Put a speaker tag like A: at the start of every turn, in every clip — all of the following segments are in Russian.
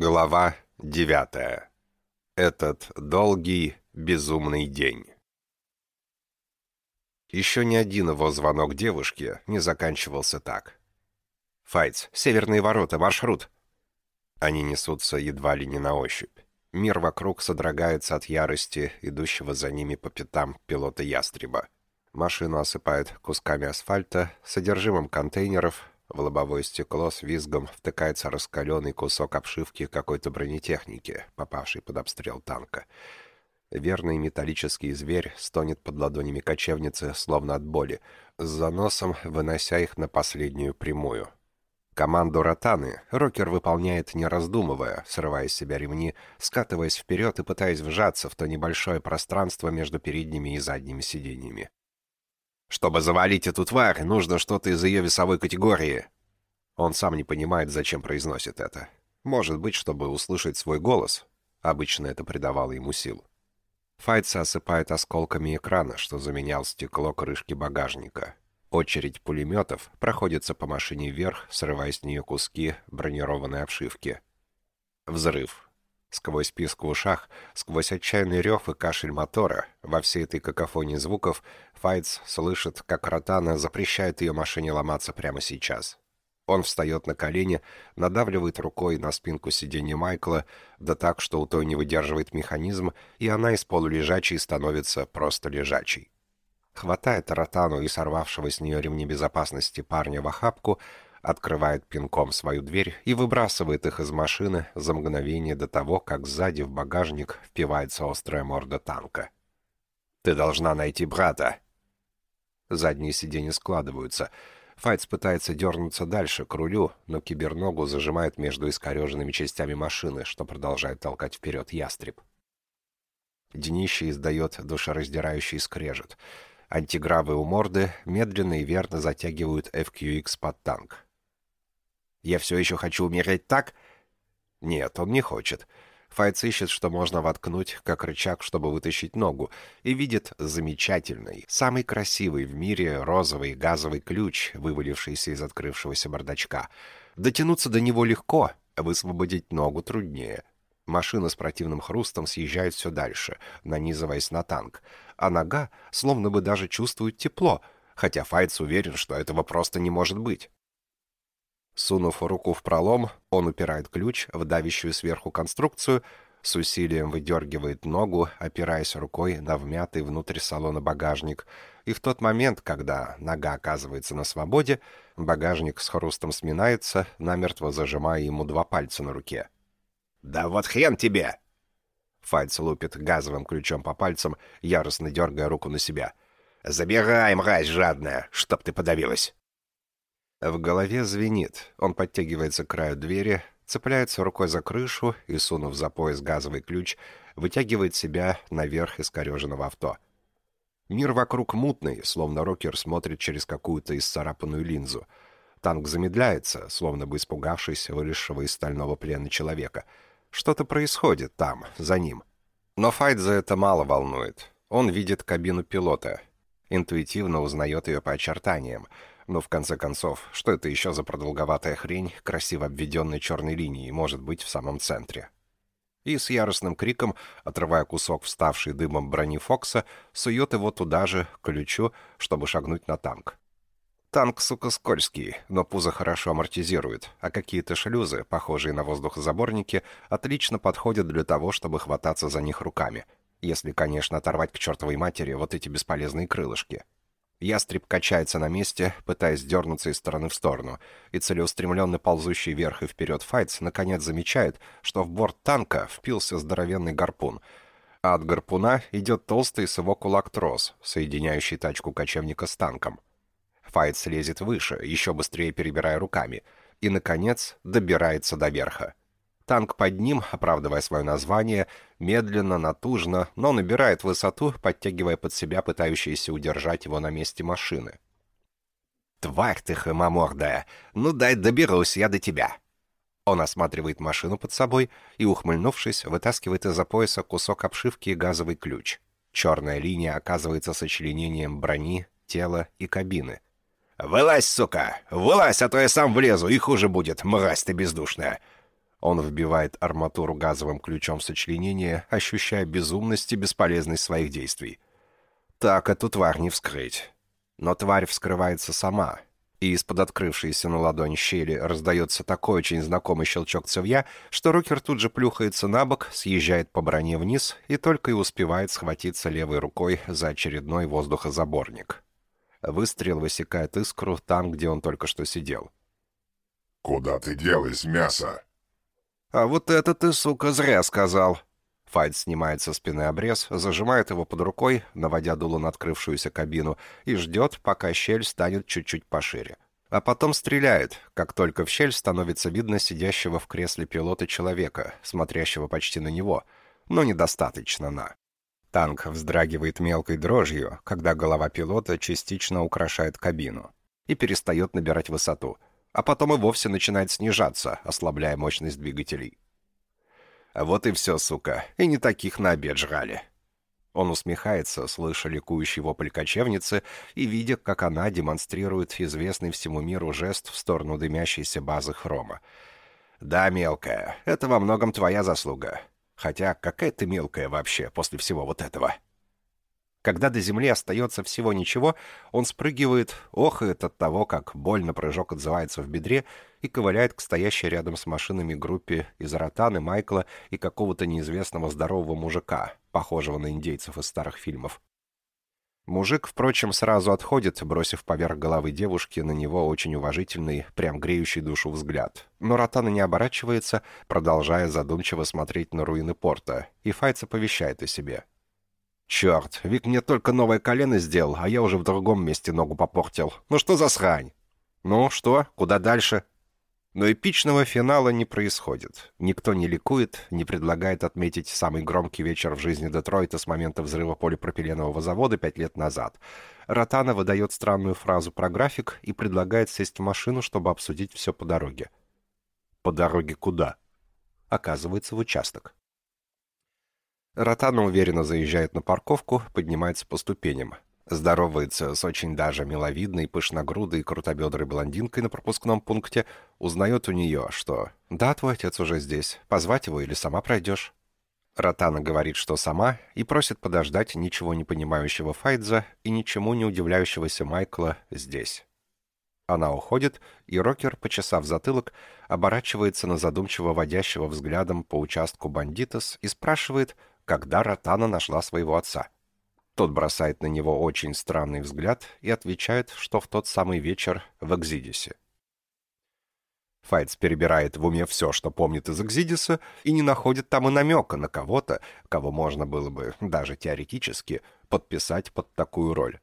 A: Глава девятая. Этот долгий, безумный день. Еще ни один его звонок девушке не заканчивался так. «Файтс, северные ворота, маршрут!» Они несутся едва ли не на ощупь. Мир вокруг содрогается от ярости, идущего за ними по пятам пилота ястреба. Машину осыпают кусками асфальта, содержимым контейнеров, в лобовое стекло с визгом втыкается раскаленный кусок обшивки какой-то бронетехники, попавший под обстрел танка. Верный металлический зверь стонет под ладонями кочевницы, словно от боли, с заносом вынося их на последнюю прямую. Команду ротаны Рокер выполняет не раздумывая, срывая с себя ремни, скатываясь вперед и пытаясь вжаться в то небольшое пространство между передними и задними сиденьями. Чтобы завалить эту тварь, нужно что-то из ее весовой категории. Он сам не понимает, зачем произносит это. Может быть, чтобы услышать свой голос. Обычно это придавало ему сил. Файтса осыпает осколками экрана, что заменял стекло крышки багажника. Очередь пулеметов проходится по машине вверх, срывая с нее куски бронированной обшивки. Взрыв. Сквозь писк в ушах, сквозь отчаянный рев и кашель мотора, во всей этой какофонии звуков, Файтс слышит, как Ротана запрещает ее машине ломаться прямо сейчас. Он встает на колени, надавливает рукой на спинку сиденья Майкла, да так, что у той не выдерживает механизм, и она из полулежачей становится просто лежачей. Хватает Ротану и сорвавшего с нее ремни безопасности парня в охапку, открывает пинком свою дверь и выбрасывает их из машины за мгновение до того, как сзади в багажник впивается острая морда танка. «Ты должна найти брата!» Задние сиденья складываются. Файтс пытается дернуться дальше, к рулю, но киберногу зажимает между искореженными частями машины, что продолжает толкать вперед ястреб. Днище издает душераздирающий скрежет. Антигравы у морды медленно и верно затягивают FQX под танк. Я все еще хочу умереть так? Нет, он не хочет. Файтс ищет, что можно воткнуть, как рычаг, чтобы вытащить ногу, и видит замечательный, самый красивый в мире розовый газовый ключ, вывалившийся из открывшегося бардачка. Дотянуться до него легко, высвободить ногу труднее. Машина с противным хрустом съезжает все дальше, нанизываясь на танк, а нога словно бы даже чувствует тепло, хотя Файтс уверен, что этого просто не может быть. Сунув руку в пролом, он упирает ключ в давящую сверху конструкцию, с усилием выдергивает ногу, опираясь рукой на вмятый внутрь салона багажник, и в тот момент, когда нога оказывается на свободе, багажник с хрустом сминается, намертво зажимая ему два пальца на руке. «Да вот хрен тебе!» Фальц лупит газовым ключом по пальцам, яростно дергая руку на себя. «Забирай, мразь жадная, чтоб ты подавилась!» В голове звенит. Он подтягивается к краю двери, цепляется рукой за крышу и, сунув за пояс газовый ключ, вытягивает себя наверх искореженного авто. Мир вокруг мутный, словно рокер смотрит через какую-то исцарапанную линзу. Танк замедляется, словно бы испугавшись вылезшего из стального плена человека. Что-то происходит там, за ним. Но Файт за это мало волнует. Он видит кабину пилота. Интуитивно узнает ее по очертаниям — но в конце концов, что это еще за продолговатая хрень, красиво обведенной черной линией, может быть в самом центре? И с яростным криком, отрывая кусок вставшей дымом брони Фокса, сует его туда же, к ключу, чтобы шагнуть на танк. Танк, сука, скользкий, но пузо хорошо амортизирует, а какие-то шлюзы, похожие на воздухозаборники, отлично подходят для того, чтобы хвататься за них руками. Если, конечно, оторвать к чертовой матери вот эти бесполезные крылышки. Ястреб качается на месте, пытаясь дернуться из стороны в сторону, и целеустремленно ползущий вверх и вперед Файтс наконец замечает, что в борт танка впился здоровенный гарпун, а от гарпуна идет толстый с его кулак трос, соединяющий тачку кочевника с танком. Файтс лезет выше, еще быстрее перебирая руками, и, наконец, добирается до верха. Танк под ним, оправдывая свое название, медленно, натужно, но набирает высоту, подтягивая под себя пытающиеся удержать его на месте машины. «Тварь ты хомомордая! Ну дай доберусь я до тебя!» Он осматривает машину под собой и, ухмыльнувшись, вытаскивает из-за пояса кусок обшивки и газовый ключ. Черная линия оказывается сочленением брони, тела и кабины. «Вылазь, сука! Вылазь, а то я сам влезу, и хуже будет, мразь ты бездушная!» Он вбивает арматуру газовым ключом в сочленение, ощущая безумность и бесполезность своих действий. Так эту тварь не вскрыть. Но тварь вскрывается сама, и из-под открывшейся на ладонь щели раздается такой очень знакомый щелчок цевья, что Рокер тут же плюхается на бок, съезжает по броне вниз и только и успевает схватиться левой рукой за очередной воздухозаборник. Выстрел высекает искру там, где он только что сидел.
B: «Куда ты делась, мясо?»
A: «А вот это ты, сука, зря сказал!» Файт снимает со спины обрез, зажимает его под рукой, наводя дуло на открывшуюся кабину, и ждет, пока щель станет чуть-чуть пошире. А потом стреляет, как только в щель становится видно сидящего в кресле пилота человека, смотрящего почти на него, но недостаточно на. Танк вздрагивает мелкой дрожью, когда голова пилота частично украшает кабину и перестает набирать высоту, а потом и вовсе начинает снижаться, ослабляя мощность двигателей. Вот и все, сука. И не таких на обед жрали. Он усмехается, слыша ликующий вопль кочевницы и видя, как она демонстрирует известный всему миру жест в сторону дымящейся базы хрома. «Да, мелкая, это во многом твоя заслуга. Хотя какая ты мелкая вообще после всего вот этого?» Когда до земли остается всего ничего, он спрыгивает, охает от того, как больно прыжок отзывается в бедре, и ковыляет к стоящей рядом с машинами группе из Ротаны, Майкла и какого-то неизвестного здорового мужика, похожего на индейцев из старых фильмов. Мужик, впрочем, сразу отходит, бросив поверх головы девушки на него очень уважительный, прям греющий душу взгляд. Но Ротана не оборачивается, продолжая задумчиво смотреть на руины порта, и Файц оповещает о себе — «Черт, Вик мне только новое колено сделал, а я уже в другом месте ногу попортил. Ну что за срань?» «Ну что, куда дальше?» Но эпичного финала не происходит. Никто не ликует, не предлагает отметить самый громкий вечер в жизни Детройта с момента взрыва полипропиленового завода пять лет назад. Ротана выдает странную фразу про график и предлагает сесть в машину, чтобы обсудить все по дороге. По дороге куда? Оказывается, в участок. Ротана уверенно заезжает на парковку, поднимается по ступеням. Здоровается с очень даже миловидной, пышногрудой, крутобедрой блондинкой на пропускном пункте. Узнает у нее, что «Да, твой отец уже здесь. Позвать его или сама пройдешь?» Ротана говорит, что сама, и просит подождать ничего не понимающего Файдза и ничему не удивляющегося Майкла здесь. Она уходит, и Рокер, почесав затылок, оборачивается на задумчиво водящего взглядом по участку бандитос и спрашивает, когда Ротана нашла своего отца. Тот бросает на него очень странный взгляд и отвечает, что в тот самый вечер в Экзидисе. Файтс перебирает в уме все, что помнит из Экзидиса, и не находит там и намека на кого-то, кого можно было бы, даже теоретически, подписать под такую роль.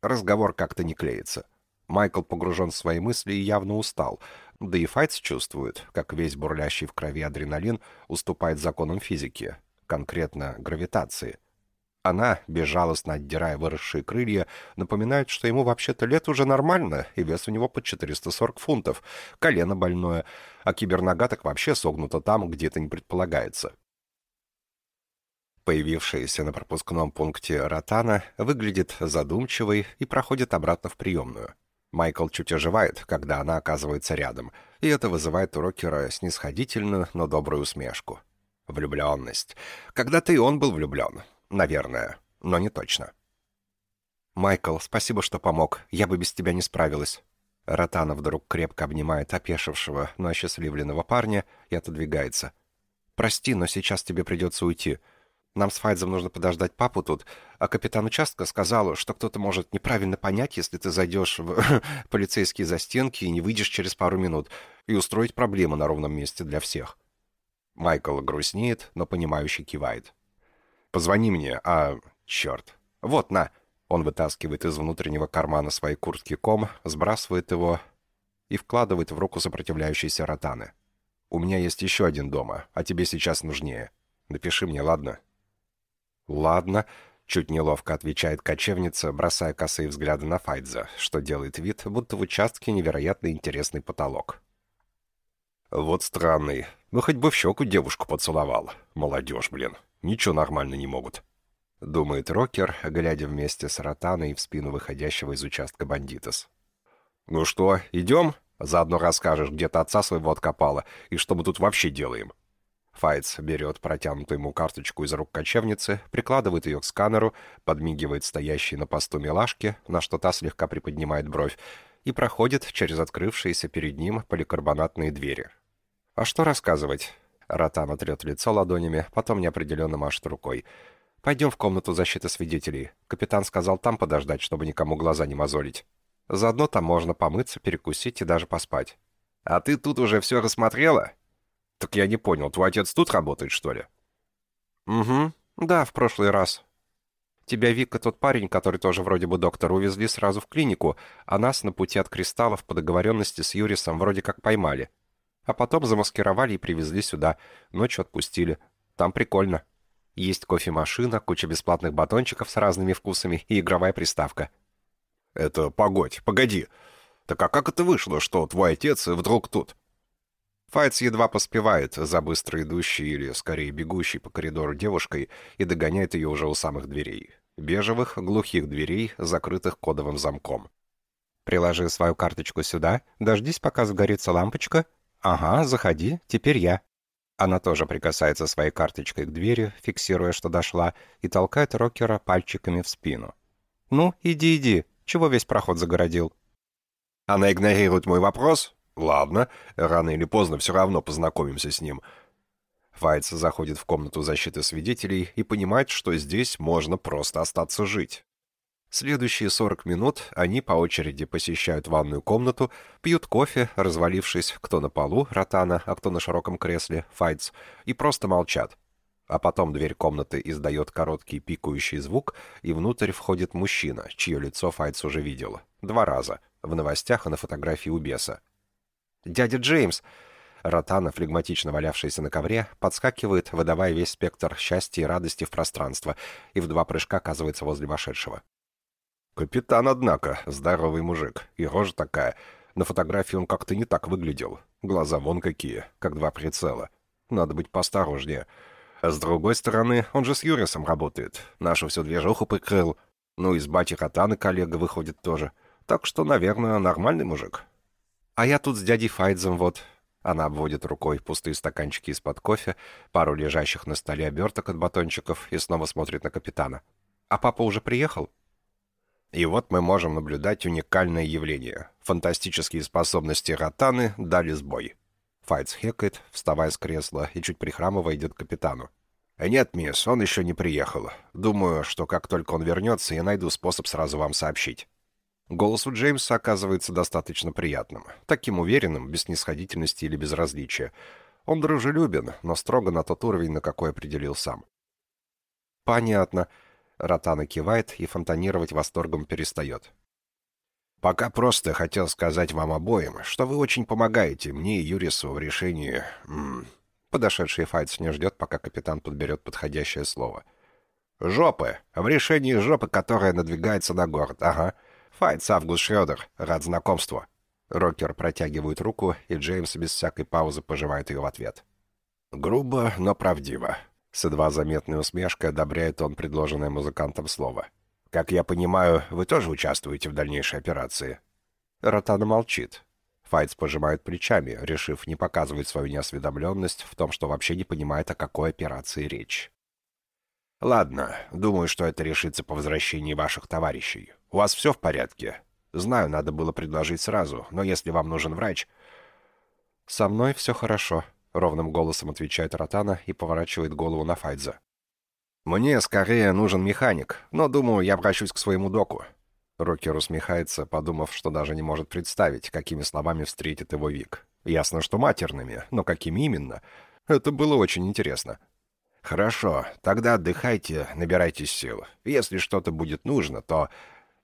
A: Разговор как-то не клеится. Майкл погружен в свои мысли и явно устал, да и Файтс чувствует, как весь бурлящий в крови адреналин уступает законам физики, конкретно гравитации. Она, безжалостно отдирая выросшие крылья, напоминает, что ему вообще-то лет уже нормально, и вес у него под 440 фунтов, колено больное, а кибернога так вообще согнута там, где это не предполагается. Появившаяся на пропускном пункте Ротана выглядит задумчивой и проходит обратно в приемную. Майкл чуть оживает, когда она оказывается рядом, и это вызывает у Рокера снисходительную, но добрую усмешку. Влюбленность. Когда-то и он был влюблен. Наверное. Но не точно. «Майкл, спасибо, что помог. Я бы без тебя не справилась». Ротана вдруг крепко обнимает опешившего, но осчастливленного парня и отодвигается. «Прости, но сейчас тебе придется уйти. Нам с Файдзом нужно подождать папу тут, а капитан участка сказал, что кто-то может неправильно понять, если ты зайдешь в полицейские застенки и не выйдешь через пару минут, и устроить проблемы на ровном месте для всех». Майкл грустнеет, но понимающе кивает. «Позвони мне, а... черт. Вот, на!» Он вытаскивает из внутреннего кармана своей куртки ком, сбрасывает его и вкладывает в руку сопротивляющейся ротаны. «У меня есть еще один дома, а тебе сейчас нужнее. Напиши мне, ладно?» «Ладно», — чуть неловко отвечает кочевница, бросая косые взгляды на Файдза, что делает вид, будто в участке невероятно интересный потолок. «Вот странный. Ну, хоть бы в щеку девушку поцеловал. Молодежь, блин. Ничего нормально не могут». Думает Рокер, глядя вместе с Ротаной в спину выходящего из участка бандитос. «Ну что, идем?» Заодно расскажешь, где ты отца своего откопала и что мы тут вообще делаем». Файтс берет протянутую ему карточку из рук кочевницы, прикладывает ее к сканеру, подмигивает стоящей на посту милашке, на что та слегка приподнимает бровь, и проходит через открывшиеся перед ним поликарбонатные двери. «А что рассказывать?» Ротан отрет лицо ладонями, потом неопределенно машет рукой. «Пойдем в комнату защиты свидетелей. Капитан сказал там подождать, чтобы никому глаза не мозолить. Заодно там можно помыться, перекусить и даже поспать». «А ты тут уже все рассмотрела?» «Так я не понял, твой отец тут работает, что ли?» «Угу, да, в прошлый раз. Тебя Вика, тот парень, который тоже вроде бы доктор, увезли сразу в клинику, а нас на пути от кристаллов по договоренности с Юрисом вроде как поймали. А потом замаскировали и привезли сюда, ночью отпустили. Там прикольно. Есть кофемашина, куча бесплатных батончиков с разными вкусами и игровая приставка».
B: «Это погодь, погоди. Так а как это вышло, что твой отец вдруг тут?»
A: Файтс едва поспевает за быстро идущей или, скорее, бегущей по коридору девушкой и догоняет ее уже у самых дверей. Бежевых, глухих дверей, закрытых кодовым замком. «Приложи свою карточку сюда, дождись, пока загорится лампочка. Ага, заходи, теперь я». Она тоже прикасается своей карточкой к двери, фиксируя, что дошла, и толкает Рокера пальчиками в спину. «Ну, иди, иди, чего весь проход загородил?»
B: Она игнорирует мой вопрос, «Ладно, рано или поздно все равно познакомимся с ним».
A: Файтс заходит в комнату защиты свидетелей и понимает, что здесь можно просто остаться жить. Следующие 40 минут они по очереди посещают ванную комнату, пьют кофе, развалившись кто на полу, Ротана, а кто на широком кресле, Файтс, и просто молчат. А потом дверь комнаты издает короткий пикающий звук, и внутрь входит мужчина, чье лицо Файтс уже видел. Два раза. В новостях и на фотографии у беса. «Дядя Джеймс!» Ротана, флегматично валявшаяся на ковре, подскакивает, выдавая весь спектр счастья и радости в пространство, и в два прыжка оказывается возле вошедшего.
B: «Капитан, однако, здоровый мужик, и рожа такая. На фотографии он как-то не так выглядел. Глаза вон какие, как два прицела. Надо быть поосторожнее. А с другой стороны, он же с Юрисом работает. Нашу всю движуху прикрыл. Ну и с бати Ротаны коллега выходит тоже. Так что, наверное, нормальный мужик.
A: А я тут с дядей Файдзом вот...» Она обводит рукой пустые стаканчики из-под кофе, пару лежащих на столе оберток от батончиков и снова смотрит на капитана. «А папа уже приехал?» И вот мы можем наблюдать уникальное явление. Фантастические способности Ротаны дали сбой. Файтс хекает, вставая с кресла и чуть прихрамывая идет к капитану. «Нет, мисс, он еще не приехал. Думаю, что как только он вернется, я найду способ сразу вам сообщить». Голос у Джеймса оказывается достаточно приятным, таким уверенным, без снисходительности или безразличия. Он дружелюбен, но строго на тот уровень, на какой определил сам. «Понятно». Ротана кивает и фонтанировать восторгом перестает.
B: «Пока просто хотел сказать вам обоим, что вы очень помогаете мне и Юрису в решении...» М -м.
A: Подошедший Файтс не ждет, пока капитан подберет подходящее слово.
B: «Жопы! В решении жопы, которая надвигается на город, ага. «Файтс Август Шрёдер. Рад знакомству».
A: Рокер протягивает руку, и Джеймс без всякой паузы пожимает ее в ответ.
B: «Грубо, но правдиво».
A: С едва заметной усмешкой одобряет он предложенное музыкантом слово.
B: «Как я понимаю, вы тоже участвуете в дальнейшей операции?»
A: Ротана молчит. Файтс пожимает плечами, решив не показывать свою неосведомленность в том, что вообще не понимает, о какой операции речь.
B: «Ладно, думаю, что это решится по возвращении ваших товарищей. У вас все в порядке? Знаю, надо было предложить сразу, но если вам нужен врач...»
A: «Со мной все хорошо», — ровным голосом отвечает Ротана и поворачивает голову на Файдза.
B: «Мне скорее нужен механик, но, думаю, я обращусь к своему доку».
A: Рокер усмехается, подумав, что даже не может представить, какими словами встретит его Вик. Ясно, что матерными, но какими именно? Это было очень интересно.
B: «Хорошо, тогда отдыхайте, набирайтесь сил. Если что-то будет нужно, то...»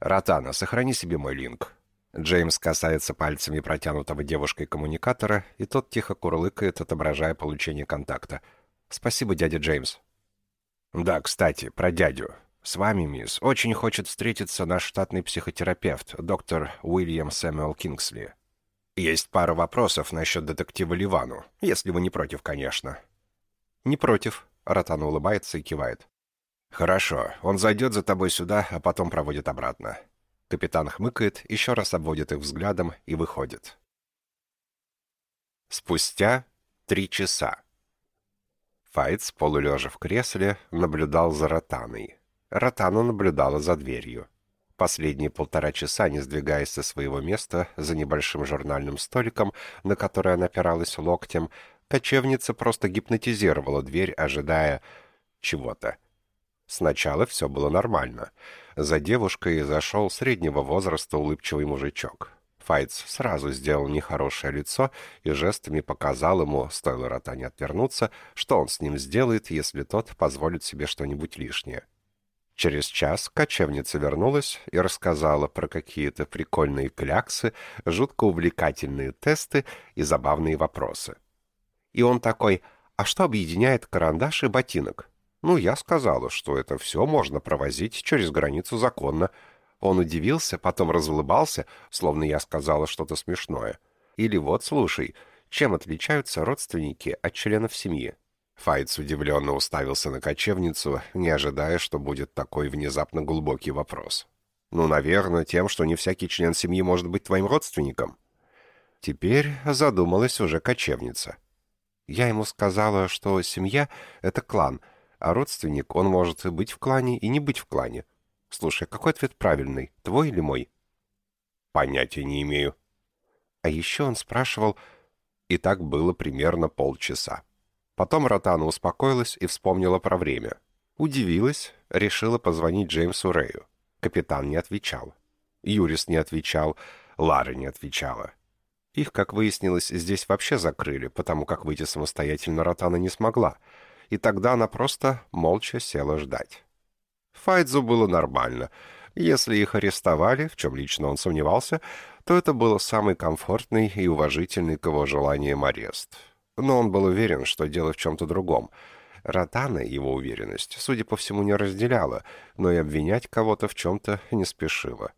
B: «Ротана, сохрани себе мой линк».
A: Джеймс касается пальцами протянутого девушкой коммуникатора, и тот тихо курлыкает, отображая получение контакта. «Спасибо, дядя Джеймс».
B: «Да, кстати, про дядю. С вами, мисс, очень хочет встретиться наш штатный психотерапевт, доктор Уильям Сэмюэл Кингсли. Есть пара вопросов насчет детектива Ливану, если вы не против, конечно».
A: «Не против», Ротан улыбается и кивает.
B: «Хорошо, он зайдет за тобой сюда, а потом проводит обратно».
A: Капитан хмыкает, еще раз обводит их взглядом и выходит. Спустя три часа. Файтс, полулежа в кресле, наблюдал за Ротаной. Ротана наблюдала за дверью. Последние полтора часа, не сдвигаясь со своего места за небольшим журнальным столиком, на который она опиралась локтем, кочевница просто гипнотизировала дверь, ожидая чего-то. Сначала все было нормально. За девушкой зашел среднего возраста улыбчивый мужичок. Файтс сразу сделал нехорошее лицо и жестами показал ему, стоило Ротане отвернуться, что он с ним сделает, если тот позволит себе что-нибудь лишнее. Через час кочевница вернулась и рассказала про какие-то прикольные кляксы, жутко увлекательные тесты и забавные вопросы. И он такой, а что объединяет карандаш и ботинок? Ну, я сказала, что это все можно провозить через границу законно, он удивился, потом разулыбался, словно я сказала что-то смешное. Или вот, слушай, чем отличаются родственники от членов семьи? Файтс удивленно уставился на кочевницу, не ожидая, что будет такой внезапно глубокий вопрос. «Ну, наверное, тем, что не всякий член семьи может быть твоим родственником». Теперь задумалась уже кочевница. Я ему сказала, что семья — это клан, а родственник, он может быть в клане и не быть в клане. Слушай, какой ответ правильный, твой или мой? Понятия не имею. А еще он спрашивал, и так было примерно полчаса. Потом Ротана успокоилась и вспомнила про время. Удивилась, решила позвонить Джеймсу Рэю. Капитан не отвечал. Юрис не отвечал, Лара не отвечала. Их, как выяснилось, здесь вообще закрыли, потому как выйти самостоятельно Ротана не смогла. И тогда она просто молча села ждать. Файдзу было нормально. Если их арестовали, в чем лично он сомневался, то это был самый комфортный и уважительный к его желаниям арест. Но он был уверен, что дело в чем-то другом. Ротана его уверенность, судя по всему, не разделяла, но и обвинять кого-то в чем-то не спешила.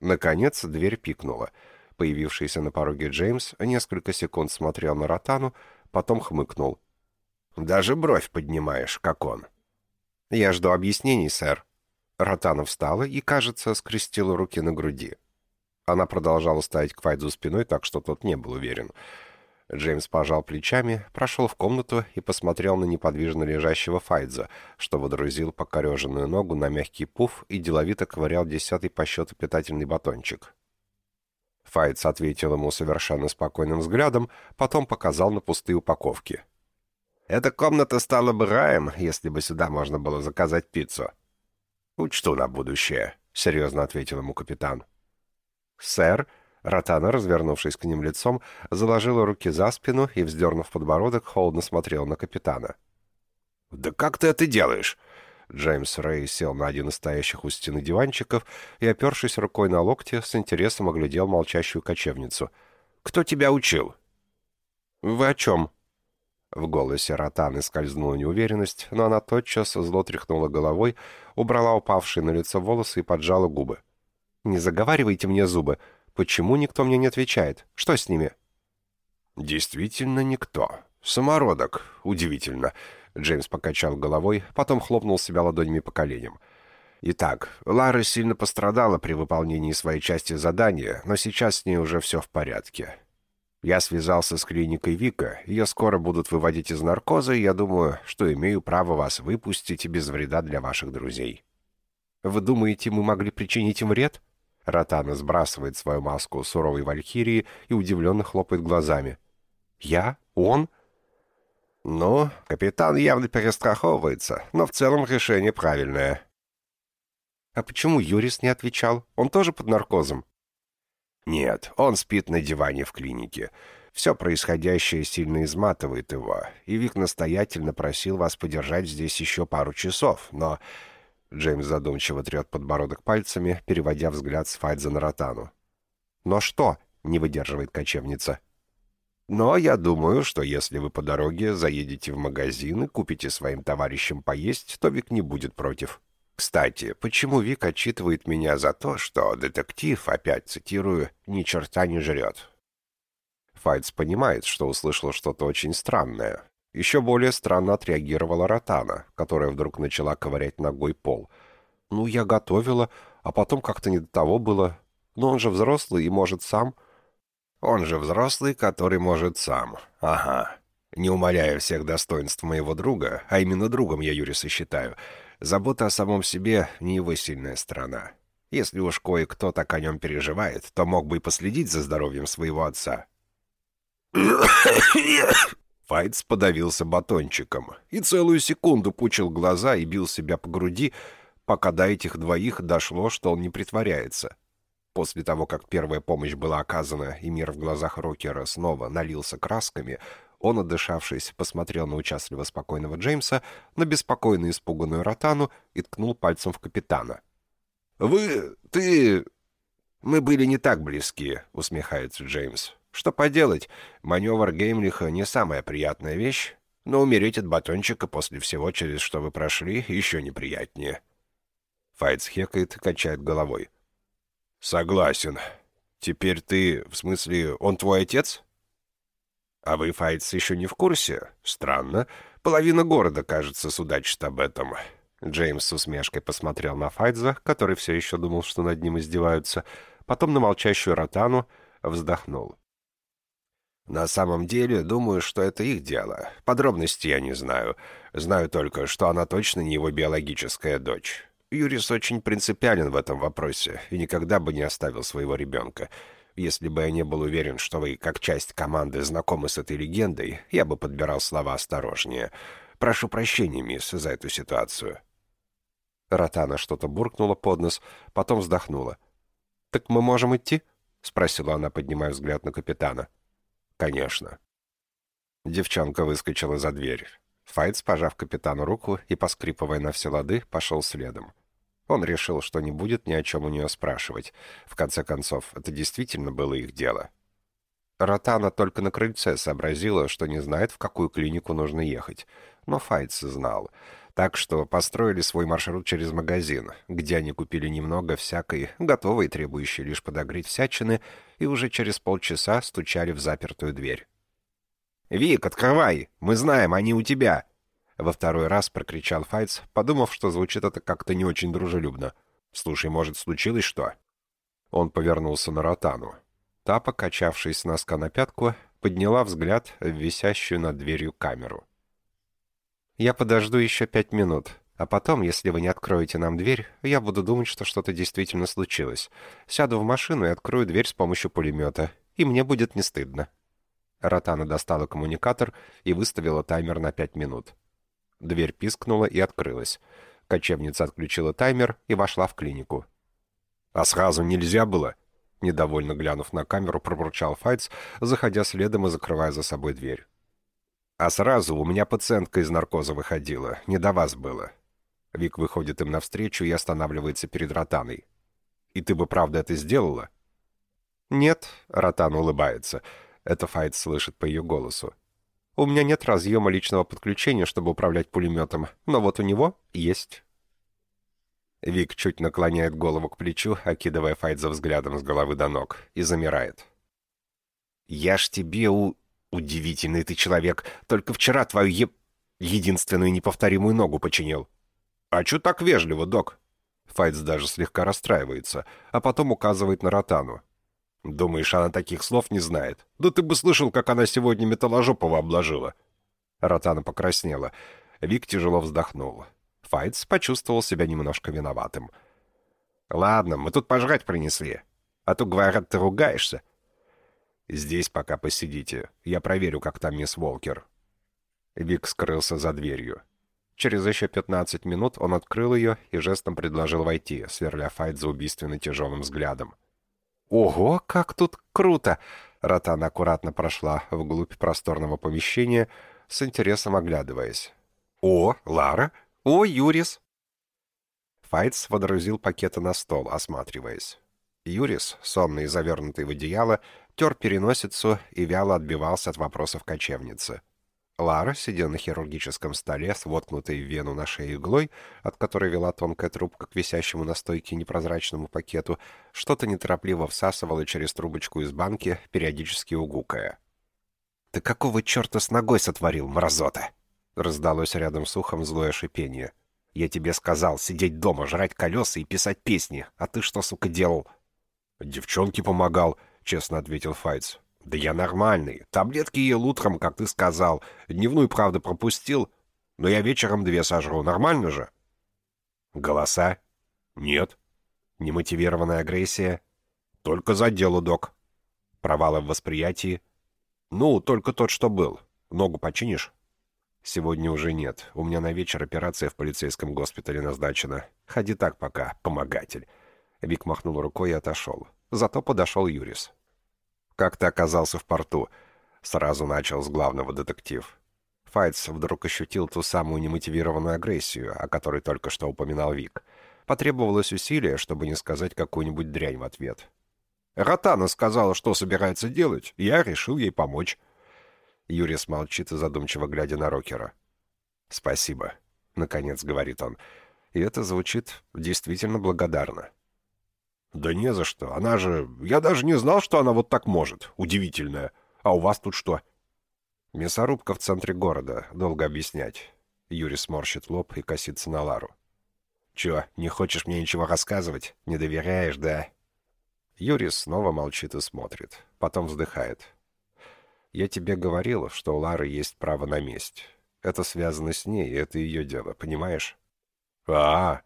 A: Наконец дверь пикнула. Появившийся на пороге Джеймс несколько секунд смотрел на Ротану, потом хмыкнул. «Даже бровь поднимаешь, как он». «Я жду объяснений, сэр». Ротана встала и, кажется, скрестила руки на груди. Она продолжала стоять к Файдзу спиной, так что тот не был уверен. Джеймс пожал плечами, прошел в комнату и посмотрел на неподвижно лежащего Файдза, что водрузил покореженную ногу на мягкий пуф и деловито ковырял десятый по счету питательный батончик. Файдз ответил ему совершенно спокойным взглядом, потом показал на пустые упаковки. Эта комната стала бы раем, если бы сюда можно было заказать пиццу. «Учту на будущее», — серьезно ответил ему капитан. «Сэр», — Ротана, развернувшись к ним лицом, заложила руки за спину и, вздернув подбородок, холодно смотрел на капитана. «Да как ты это делаешь?» Джеймс Рэй сел на один из стоящих у стены диванчиков и, опершись рукой на локте, с интересом оглядел молчащую кочевницу. «Кто тебя учил?» «Вы о чем?» В голосе Ротаны скользнула неуверенность, но она тотчас зло тряхнула головой, убрала упавшие на лицо волосы и поджала губы. «Не заговаривайте мне зубы. Почему никто мне не отвечает? Что с ними?» «Действительно никто. Самородок. Удивительно». Джеймс покачал головой, потом хлопнул себя ладонями по коленям. «Итак, Лара сильно пострадала при выполнении своей части задания, но сейчас с ней уже все в порядке. Я связался с клиникой Вика, ее скоро будут выводить из наркоза, и я думаю, что имею право вас выпустить без вреда для ваших друзей». «Вы думаете, мы могли причинить им вред?» Ротана сбрасывает свою маску суровой валькирии и удивленно хлопает глазами. «Я? Он?» «Ну, капитан явно перестраховывается, но в целом решение правильное». «А почему Юрис не отвечал? Он тоже под наркозом?» Нет, он спит на диване в клинике. Все происходящее сильно изматывает его, и Вик настоятельно просил вас подержать здесь еще пару часов, но...» Джеймс задумчиво трет подбородок пальцами, переводя взгляд с Файдза на Ротану. «Но что?» — не выдерживает кочевница. «Но я думаю, что если вы по дороге заедете в магазин и купите своим товарищам поесть, то Вик не будет против». Кстати, почему Вик отчитывает меня за то, что детектив, опять цитирую, «ни черта не жрет»? Файтс понимает, что услышал что-то очень странное. Еще более странно отреагировала Ротана, которая вдруг начала ковырять ногой пол. «Ну, я готовила, а потом как-то не до того было. Но он же взрослый и может сам...» Он же взрослый, который может сам. Ага. Не умаляя всех достоинств моего друга, а именно другом я Юриса считаю, забота о самом себе — не его сильная сторона. Если уж кое-кто так о нем переживает, то мог бы и последить за здоровьем своего отца. Файтс подавился батончиком и целую секунду пучил глаза и бил себя по груди, пока до этих двоих дошло, что он не притворяется. После того, как первая помощь была оказана и мир в глазах Рокера снова налился красками, он, отдышавшись, посмотрел на участливо спокойного Джеймса, на беспокойно испуганную Ротану и ткнул пальцем в капитана. «Вы... ты... мы были не так близки», — усмехается Джеймс. «Что поделать, маневр Геймлиха не самая приятная вещь, но умереть от батончика после всего, через что вы прошли, еще неприятнее». Файтс хекает и качает головой. «Согласен. Теперь ты, в смысле, он твой отец?» «А вы, Файтс, еще не в курсе? Странно. Половина города, кажется, судачит об этом». Джеймс с усмешкой посмотрел на Файтза, который все еще думал, что над ним издеваются, потом на молчащую Ротану, вздохнул. «На самом деле, думаю, что это их дело. Подробностей я не знаю. Знаю только, что она точно не его биологическая дочь. Юрис очень принципиален в этом вопросе и никогда бы не оставил своего ребенка. Если бы я не был уверен, что вы, как часть команды, знакомы с этой легендой, я бы подбирал слова осторожнее. Прошу прощения, мисс, за эту ситуацию». Ротана что-то буркнула под нос, потом вздохнула. «Так мы можем идти?» — спросила она, поднимая взгляд на капитана. «Конечно». Девчонка выскочила за дверь. Файтс, пожав капитану руку и поскрипывая на все лады, пошел следом. Он решил, что не будет ни о чем у нее спрашивать. В конце концов, это действительно было их дело. Ротана только на крыльце сообразила, что не знает, в какую клинику нужно ехать. Но Файтс знал. Так что построили свой маршрут через магазин, где они купили немного всякой, готовой, требующей лишь подогреть всячины, и уже через полчаса стучали в запертую дверь. «Вик, открывай! Мы знаем, они у тебя!» Во второй раз прокричал Файтс, подумав, что звучит это как-то не очень дружелюбно. «Слушай, может, случилось что?» Он повернулся на Ротану. Та, покачавшись носка на пятку, подняла взгляд в висящую над дверью камеру. «Я подожду еще пять минут, а потом, если вы не откроете нам дверь, я буду думать, что что-то действительно случилось. Сяду в машину и открою дверь с помощью пулемета, и мне будет не стыдно». Ротана достала коммуникатор и выставила таймер на пять минут. Дверь пискнула и открылась. Кочевница отключила таймер и вошла в клинику. «А сразу нельзя было?» Недовольно глянув на камеру, пробурчал Файтс, заходя следом и закрывая за собой дверь. «А сразу у меня пациентка из наркоза выходила. Не до вас было». Вик выходит им навстречу и останавливается перед Ротаной. «И ты бы правда это сделала?» «Нет», — Ротан улыбается. Это Файтс слышит по ее голосу. У меня нет разъема личного подключения, чтобы управлять пулеметом, но вот у него есть. Вик чуть наклоняет голову к плечу, окидывая Файдза взглядом с головы до ног, и замирает. «Я ж тебе у... Удивительный ты человек. Только вчера твою е... единственную неповторимую ногу починил». «А чё так вежливо, док?» Файтс даже слегка расстраивается, а потом указывает на Ротану. «Думаешь, она таких слов не знает? Да ты бы слышал, как она сегодня металложопого обложила!» Ротана покраснела. Вик тяжело вздохнул. Файтс почувствовал себя немножко виноватым. «Ладно, мы тут пожрать принесли. А то, говорят, ты ругаешься». «Здесь пока посидите. Я проверю, как там мисс Волкер». Вик скрылся за дверью. Через еще пятнадцать минут он открыл ее и жестом предложил войти, сверля Файт за убийственно тяжелым взглядом. «Ого, как тут круто!» Ротана аккуратно прошла вглубь просторного помещения, с интересом оглядываясь. «О, Лара! О, Юрис!» Файтс водрузил пакеты на стол, осматриваясь. Юрис, сонный и завернутый в одеяло, тер переносицу и вяло отбивался от вопросов кочевницы. Лара, сидя на хирургическом столе с воткнутой в вену на шее иглой, от которой вела тонкая трубка к висящему на стойке непрозрачному пакету, что-то неторопливо всасывала через трубочку из банки, периодически угукая. «Ты какого черта с ногой сотворил, мразота?» Раздалось рядом с ухом злое шипение. «Я тебе сказал сидеть дома, жрать колеса и писать песни, а ты что, сука, делал?» «Девчонке помогал», — честно ответил Файтс. «Да я нормальный. Таблетки ел утром, как ты сказал. Дневную, правда, пропустил. Но я вечером две сожру. Нормально же?» «Голоса?» «Нет». «Немотивированная агрессия?» «Только за дело, док». «Провалы в восприятии?» «Ну, только тот, что был. Ногу починишь?» «Сегодня уже нет. У меня на вечер операция в полицейском госпитале назначена. Ходи так пока, помогатель». Вик махнул рукой и отошел. Зато подошел Юрис. «Как ты оказался в порту?» Сразу начал с главного детектив. Файтс вдруг ощутил ту самую немотивированную агрессию, о которой только что упоминал Вик. Потребовалось усилие, чтобы не сказать какую-нибудь дрянь в ответ. «Ротана сказала, что собирается делать. Я решил ей помочь». Юрис молчит, задумчиво глядя на Рокера. «Спасибо», — наконец говорит он. И это звучит действительно благодарно. «Да не за что. Она же... Я даже не знал, что она вот так может. Удивительная. А у вас тут что?» «Мясорубка в центре города. Долго объяснять». Юрий сморщит лоб и косится на Лару. «Чё, не хочешь мне ничего рассказывать? Не доверяешь, да?» Юрий снова молчит и смотрит. Потом вздыхает. «Я тебе говорил, что у Лары есть право на месть. Это связано с ней, и это ее дело, понимаешь?» «А,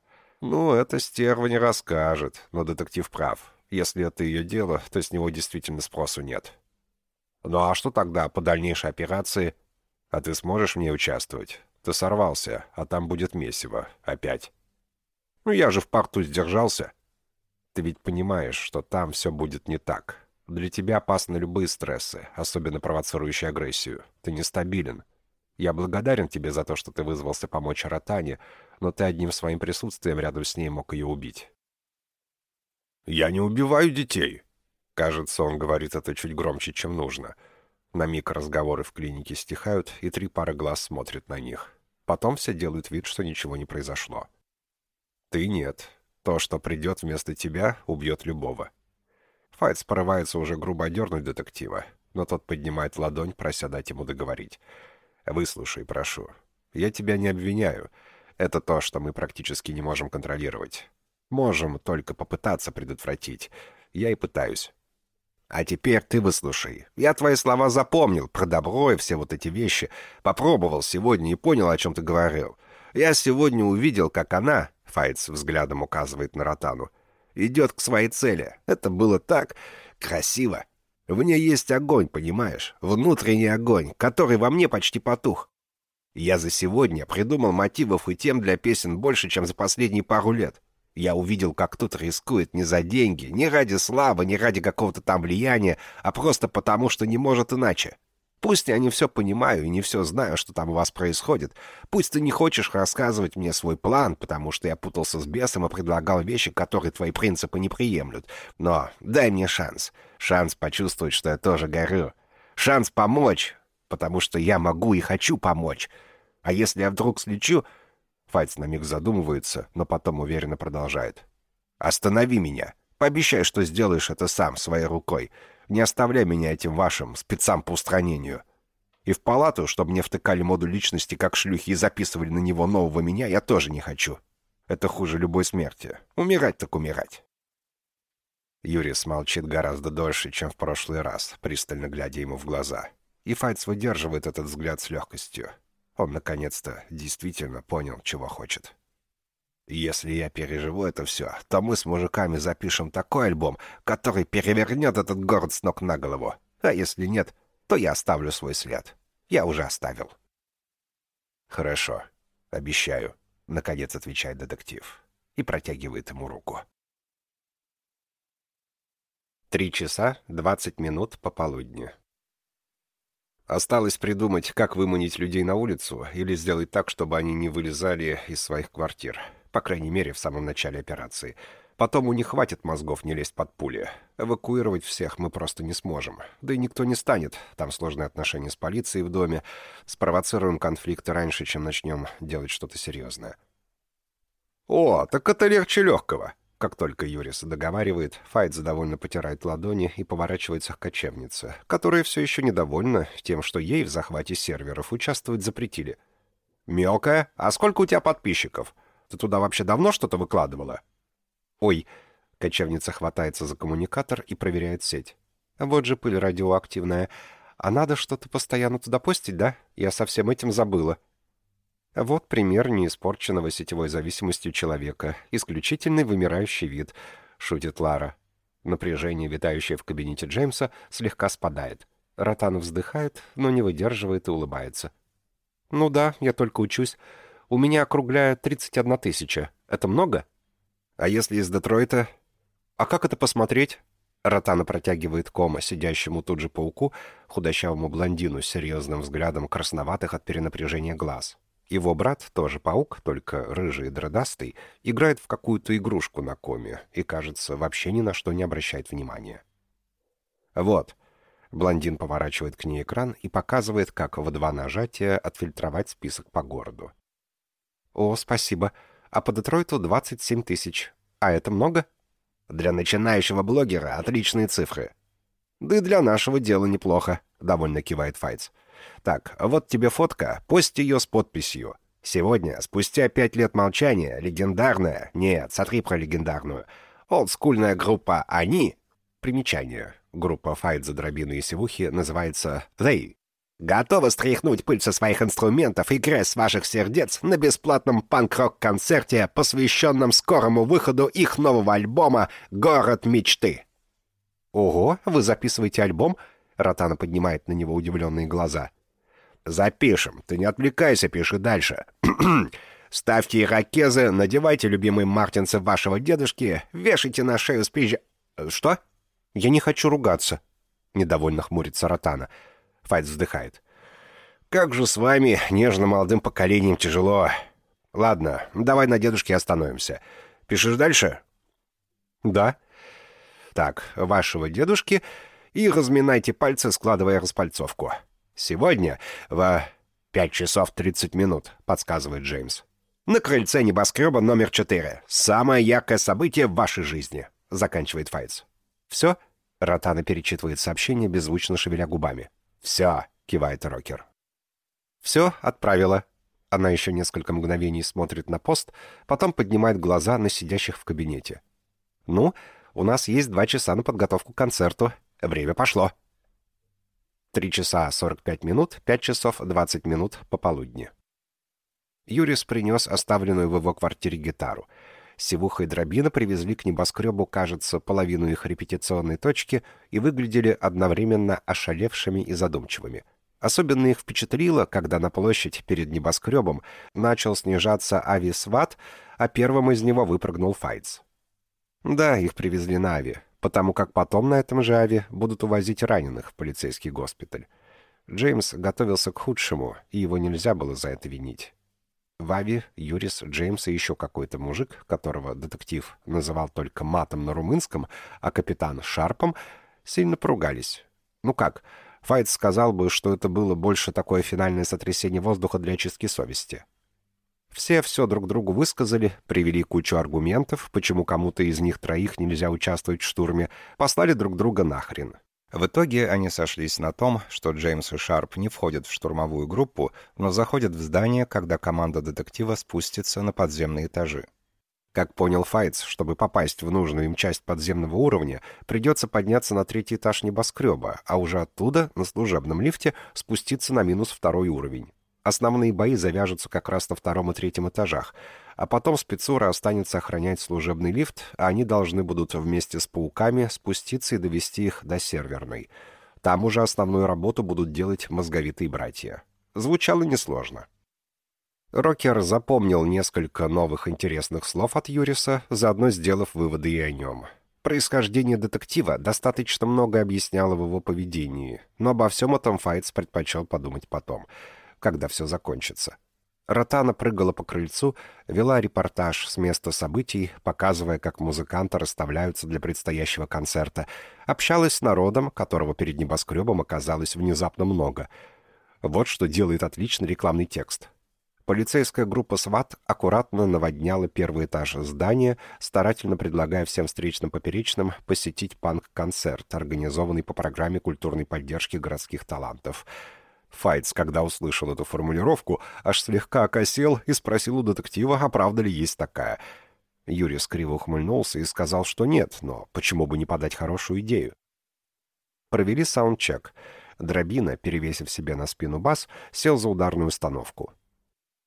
A: «Ну, это стерва не расскажет, но детектив прав. Если это ее дело, то с него действительно спросу нет». «Ну а что тогда по дальнейшей операции?» «А ты сможешь в ней участвовать? Ты сорвался, а там будет месиво. Опять». «Ну я же в порту сдержался». «Ты ведь понимаешь, что там все будет не так. Для тебя опасны любые стрессы, особенно провоцирующие агрессию. Ты нестабилен. Я благодарен тебе за то, что ты вызвался помочь Ротане, но ты одним своим присутствием рядом с ней мог ее убить». «Я не убиваю детей!» Кажется, он говорит это чуть громче, чем нужно. На миг разговоры в клинике стихают, и три пары глаз смотрят на них. Потом все делают вид, что ничего не произошло. «Ты нет. То, что придет вместо тебя, убьет любого». Файтс порывается уже грубо дернуть детектива, но тот поднимает ладонь, прося дать ему договорить. «Выслушай, прошу. Я тебя не обвиняю. Это то, что мы практически не можем контролировать. Можем только попытаться предотвратить. Я и пытаюсь. А теперь ты выслушай. Я твои слова запомнил, про добро и все вот эти вещи. Попробовал сегодня и понял, о чем ты говорил. Я сегодня увидел, как она, Файтс взглядом указывает на Ротану, идет к своей цели. Это было так красиво. В ней есть огонь, понимаешь? Внутренний огонь, который во мне почти потух. Я за сегодня придумал мотивов и тем для песен больше, чем за последние пару лет. Я увидел, как кто-то рискует не за деньги, не ради славы, не ради какого-то там влияния, а просто потому, что не может иначе. Пусть я не все понимаю и не все знаю, что там у вас происходит. Пусть ты не хочешь рассказывать мне свой план, потому что я путался с бесом и предлагал вещи, которые твои принципы не приемлют. Но дай мне шанс. Шанс почувствовать, что я тоже горю. Шанс помочь, потому что я могу и хочу помочь. А если я вдруг слечу...» Файтс на миг задумывается, но потом уверенно продолжает. «Останови меня. Пообещай, что сделаешь это сам, своей рукой. Не оставляй меня этим вашим спецам по устранению. И в палату, чтобы мне втыкали модуль личности как шлюхи и записывали на него нового меня, я тоже не хочу. Это хуже любой смерти. Умирать так умирать». Юрис молчит гораздо дольше, чем в прошлый раз, пристально глядя ему в глаза. И Файтс выдерживает этот взгляд с легкостью. Он, наконец-то, действительно понял, чего хочет. «Если я переживу это все, то мы с мужиками запишем такой альбом, который перевернет этот город с ног на голову. А если нет, то я оставлю свой след. Я уже оставил». «Хорошо. Обещаю», — наконец отвечает детектив и протягивает ему руку. Три часа двадцать минут пополудни. Осталось придумать, как выманить людей на улицу или сделать так, чтобы они не вылезали из своих квартир. По крайней мере, в самом начале операции. Потом у них хватит мозгов не лезть под пули. Эвакуировать всех мы просто не сможем. Да и никто не станет. Там сложные отношения с полицией в доме. Спровоцируем конфликты раньше, чем начнем делать что-то серьезное. «О, так это легче легкого!» Как только Юрис договаривает, Файт довольно потирает ладони и поворачивается к кочевнице, которая все еще недовольна тем, что ей в захвате серверов участвовать запретили. «Мелкая, а сколько у тебя подписчиков? Ты туда вообще давно что-то выкладывала?» «Ой», — кочевница хватается за коммуникатор и проверяет сеть. Вот же пыль радиоактивная. А надо что-то постоянно туда постить, да? Я совсем этим забыла. Вот пример неиспорченного сетевой зависимостью человека. Исключительный вымирающий вид, шутит Лара. Напряжение, витающее в кабинете Джеймса, слегка спадает. Ротан вздыхает, но не выдерживает и улыбается. «Ну да, я только учусь. У меня округляют 31 тысяча. Это много?» «А если из Детройта?» «А как это посмотреть?» Ротана протягивает кома сидящему тут же пауку, худощавому блондину с серьезным взглядом красноватых от перенапряжения глаз. Его брат, тоже паук, только рыжий и дредастый, играет в какую-то игрушку на коме и, кажется, вообще ни на что не обращает внимания. «Вот». Блондин поворачивает к ней экран и показывает, как в два нажатия отфильтровать список по городу. «О, спасибо. А по Детройту 27 тысяч. А это много?» «Для начинающего блогера отличные цифры». «Да и для нашего дела неплохо», — довольно кивает Файтс. Так, вот тебе фотка, пость ее с подписью. Сегодня, спустя пять лет молчания, легендарная, нет, сотри про легендарную, олдскульная группа «Они» Примечание. Группа «Файт за дробины и севухи» называется «They». Готова стряхнуть пыль со своих инструментов и грязь с ваших сердец на бесплатном панк-рок-концерте, посвященном скорому выходу их нового альбома «Город мечты». «Ого, вы записываете альбом?» Ротана поднимает на него удивленные глаза. «Запишем. Ты не отвлекайся, пиши дальше. Ставьте ирокезы, надевайте любимые мартинцы вашего дедушки, вешайте на шею спизжа...» «Что? Я не хочу ругаться», — недовольно хмурится Ротана. Файт вздыхает. «Как же с вами, нежно молодым поколением, тяжело. Ладно, давай на дедушке остановимся. Пишешь дальше?» «Да». «Так, вашего дедушки...» и разминайте пальцы, складывая распальцовку. Сегодня в пять часов тридцать минут, подсказывает Джеймс. На крыльце небоскреба номер четыре. Самое яркое событие в вашей жизни, заканчивает Файтс. Все? Ротана перечитывает сообщение, беззвучно шевеля губами. «Все», — кивает Рокер. «Все, отправила». Она еще несколько мгновений смотрит на пост, потом поднимает глаза на сидящих в кабинете. «Ну, у нас есть два часа на подготовку к концерту. Время пошло. Три часа сорок пять минут, пять часов двадцать минут пополудни. Юрис принес оставленную в его квартире гитару. Севуха и Дробина привезли к небоскребу, кажется, половину их репетиционной точки и выглядели одновременно ошалевшими и задумчивыми. Особенно их впечатлило, когда на площадь перед небоскребом начал снижаться авиасват, а первым из него выпрыгнул Файтс. Да, их привезли на Ави, потому как потом на этом же аве будут увозить раненых в полицейский госпиталь. Джеймс готовился к худшему, и его нельзя было за это винить. В Ави, Юрис, Джеймс и еще какой-то мужик, которого детектив называл только матом на румынском, а капитан — Шарпом, сильно поругались. Ну как, Файт сказал бы, что это было больше такое финальное сотрясение воздуха для очистки совести. Все все друг другу высказали, привели кучу аргументов, почему кому-то из них троих нельзя участвовать в штурме, послали друг друга нахрен. В итоге они сошлись на том, что Джеймс и Шарп не входят в штурмовую группу, но заходят в здание, когда команда детектива спустится на подземные этажи. Как понял Файтс, чтобы попасть в нужную им часть подземного уровня, придется подняться на третий этаж небоскреба, а уже оттуда, на служебном лифте, спуститься на минус второй уровень. Основные бои завяжутся как раз на втором и третьем этажах, а потом спецура останется охранять служебный лифт, а они должны будут вместе с пауками спуститься и довести их до серверной. Там уже основную работу будут делать мозговитые братья. Звучало несложно. Рокер запомнил несколько новых интересных слов от Юриса, заодно сделав выводы и о нем. Происхождение детектива достаточно много объясняло в его поведении, но обо всем этом Файтс предпочел подумать потом — когда все закончится. Ротана прыгала по крыльцу, вела репортаж с места событий, показывая, как музыканты расставляются для предстоящего концерта, общалась с народом, которого перед небоскребом оказалось внезапно много. Вот что делает отличный рекламный текст. Полицейская группа «СВАТ» аккуратно наводняла первый этаж здания, старательно предлагая всем встречным поперечным посетить панк-концерт, организованный по программе культурной поддержки городских талантов — Файтс, когда услышал эту формулировку, аж слегка окосел и спросил у детектива, а правда ли есть такая. Юрий скриво ухмыльнулся и сказал, что нет, но почему бы не подать хорошую идею? Провели саундчек. Дробина, перевесив себе на спину бас, сел за ударную установку.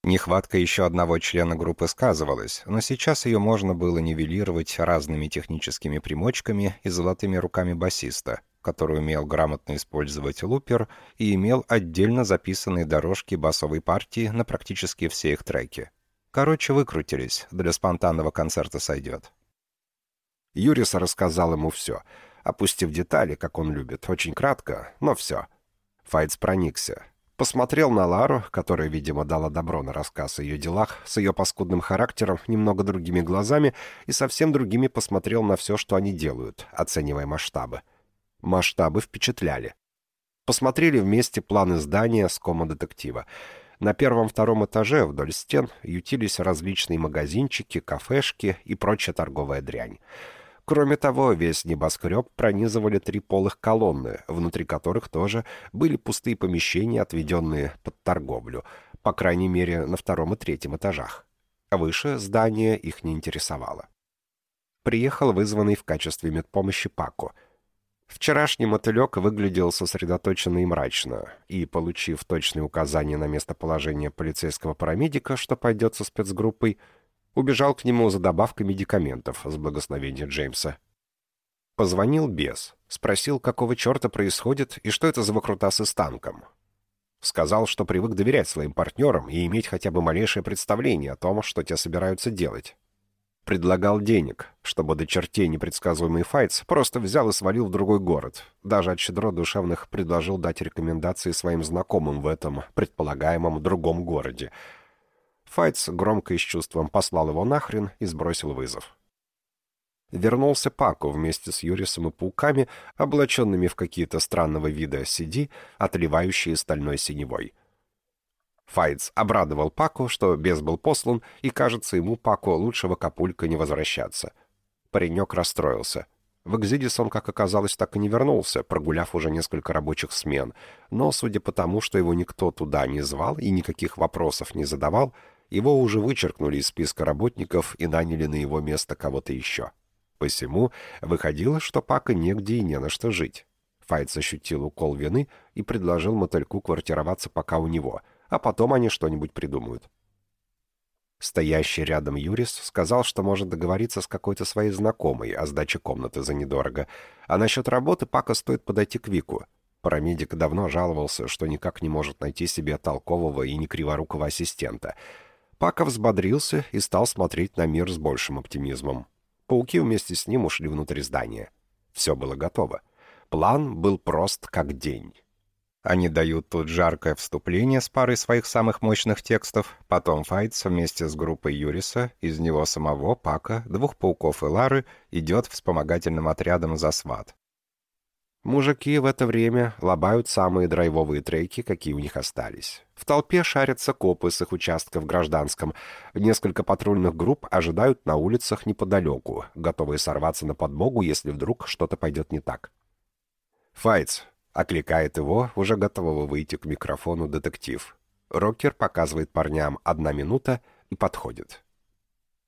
A: Нехватка еще одного члена группы сказывалась, но сейчас ее можно было нивелировать разными техническими примочками и золотыми руками басиста, который умел грамотно использовать лупер и имел отдельно записанные дорожки басовой партии на практически все их треки. Короче, выкрутились, для спонтанного концерта сойдет. Юрис рассказал ему все, опустив детали, как он любит, очень кратко, но все. Файтс проникся. Посмотрел на Лару, которая, видимо, дала добро на рассказ о ее делах, с ее паскудным характером, немного другими глазами, и совсем другими посмотрел на все, что они делают, оценивая масштабы. Масштабы впечатляли. Посмотрели вместе планы здания с кома-детектива. На первом-втором этаже вдоль стен ютились различные магазинчики, кафешки и прочая торговая дрянь. Кроме того, весь небоскреб пронизывали три полых колонны, внутри которых тоже были пустые помещения, отведенные под торговлю, по крайней мере, на втором и третьем этажах. Выше здание их не интересовало. Приехал вызванный в качестве медпомощи Пако. Вчерашний мотылек выглядел сосредоточенно и мрачно, и, получив точные указания на местоположение полицейского парамедика, что пойдет со спецгруппой, убежал к нему за добавкой медикаментов с благословения Джеймса. Позвонил бес, спросил, какого черта происходит и что это за выкрутасы с танком. Сказал, что привык доверять своим партнерам и иметь хотя бы малейшее представление о том, что те собираются делать. Предлагал денег, чтобы до чертей непредсказуемый Файтс просто взял и свалил в другой город. Даже от щедро душевных предложил дать рекомендации своим знакомым в этом предполагаемом другом городе — Файтс громко и с чувством послал его нахрен и сбросил вызов. Вернулся Пако вместе с Юрисом и пауками, облаченными в какие-то странного вида CD, отливающие стальной синевой. Файтс обрадовал Пако, что без был послан, и, кажется, ему Пако лучше в Акапулько не возвращаться. Паренек расстроился. В Экзидис он, как оказалось, так и не вернулся, прогуляв уже несколько рабочих смен, но, судя по тому, что его никто туда не звал и никаких вопросов не задавал, его уже вычеркнули из списка работников и наняли на его место кого-то еще. Посему выходило, что Пака негде и не на что жить. Файтс ощутил укол вины и предложил мотыльку квартироваться пока у него, а потом они что-нибудь придумают. Стоящий рядом Юрис сказал, что может договориться с какой-то своей знакомой о сдаче комнаты за недорого, а насчет работы Пака стоит подойти к Вику. Парамедик давно жаловался, что никак не может найти себе толкового и не криворукого ассистента — Пака взбодрился и стал смотреть на мир с большим оптимизмом. Пауки вместе с ним ушли внутрь здания. Все было готово. План был прост как день. Они дают тут жаркое вступление с парой своих самых мощных текстов, потом Файтс вместе с группой Юриса, из него самого, Пака, двух пауков и Лары, идет вспомогательным отрядом за сват. Мужики в это время лобают самые драйвовые треки, какие у них остались. В толпе шарятся копы с их участков гражданском. Несколько патрульных групп ожидают на улицах неподалеку, готовые сорваться на подмогу, если вдруг что-то пойдет не так. «Файтс!» — окликает его, уже готового выйти к микрофону детектив. Рокер показывает парням одна минута и подходит.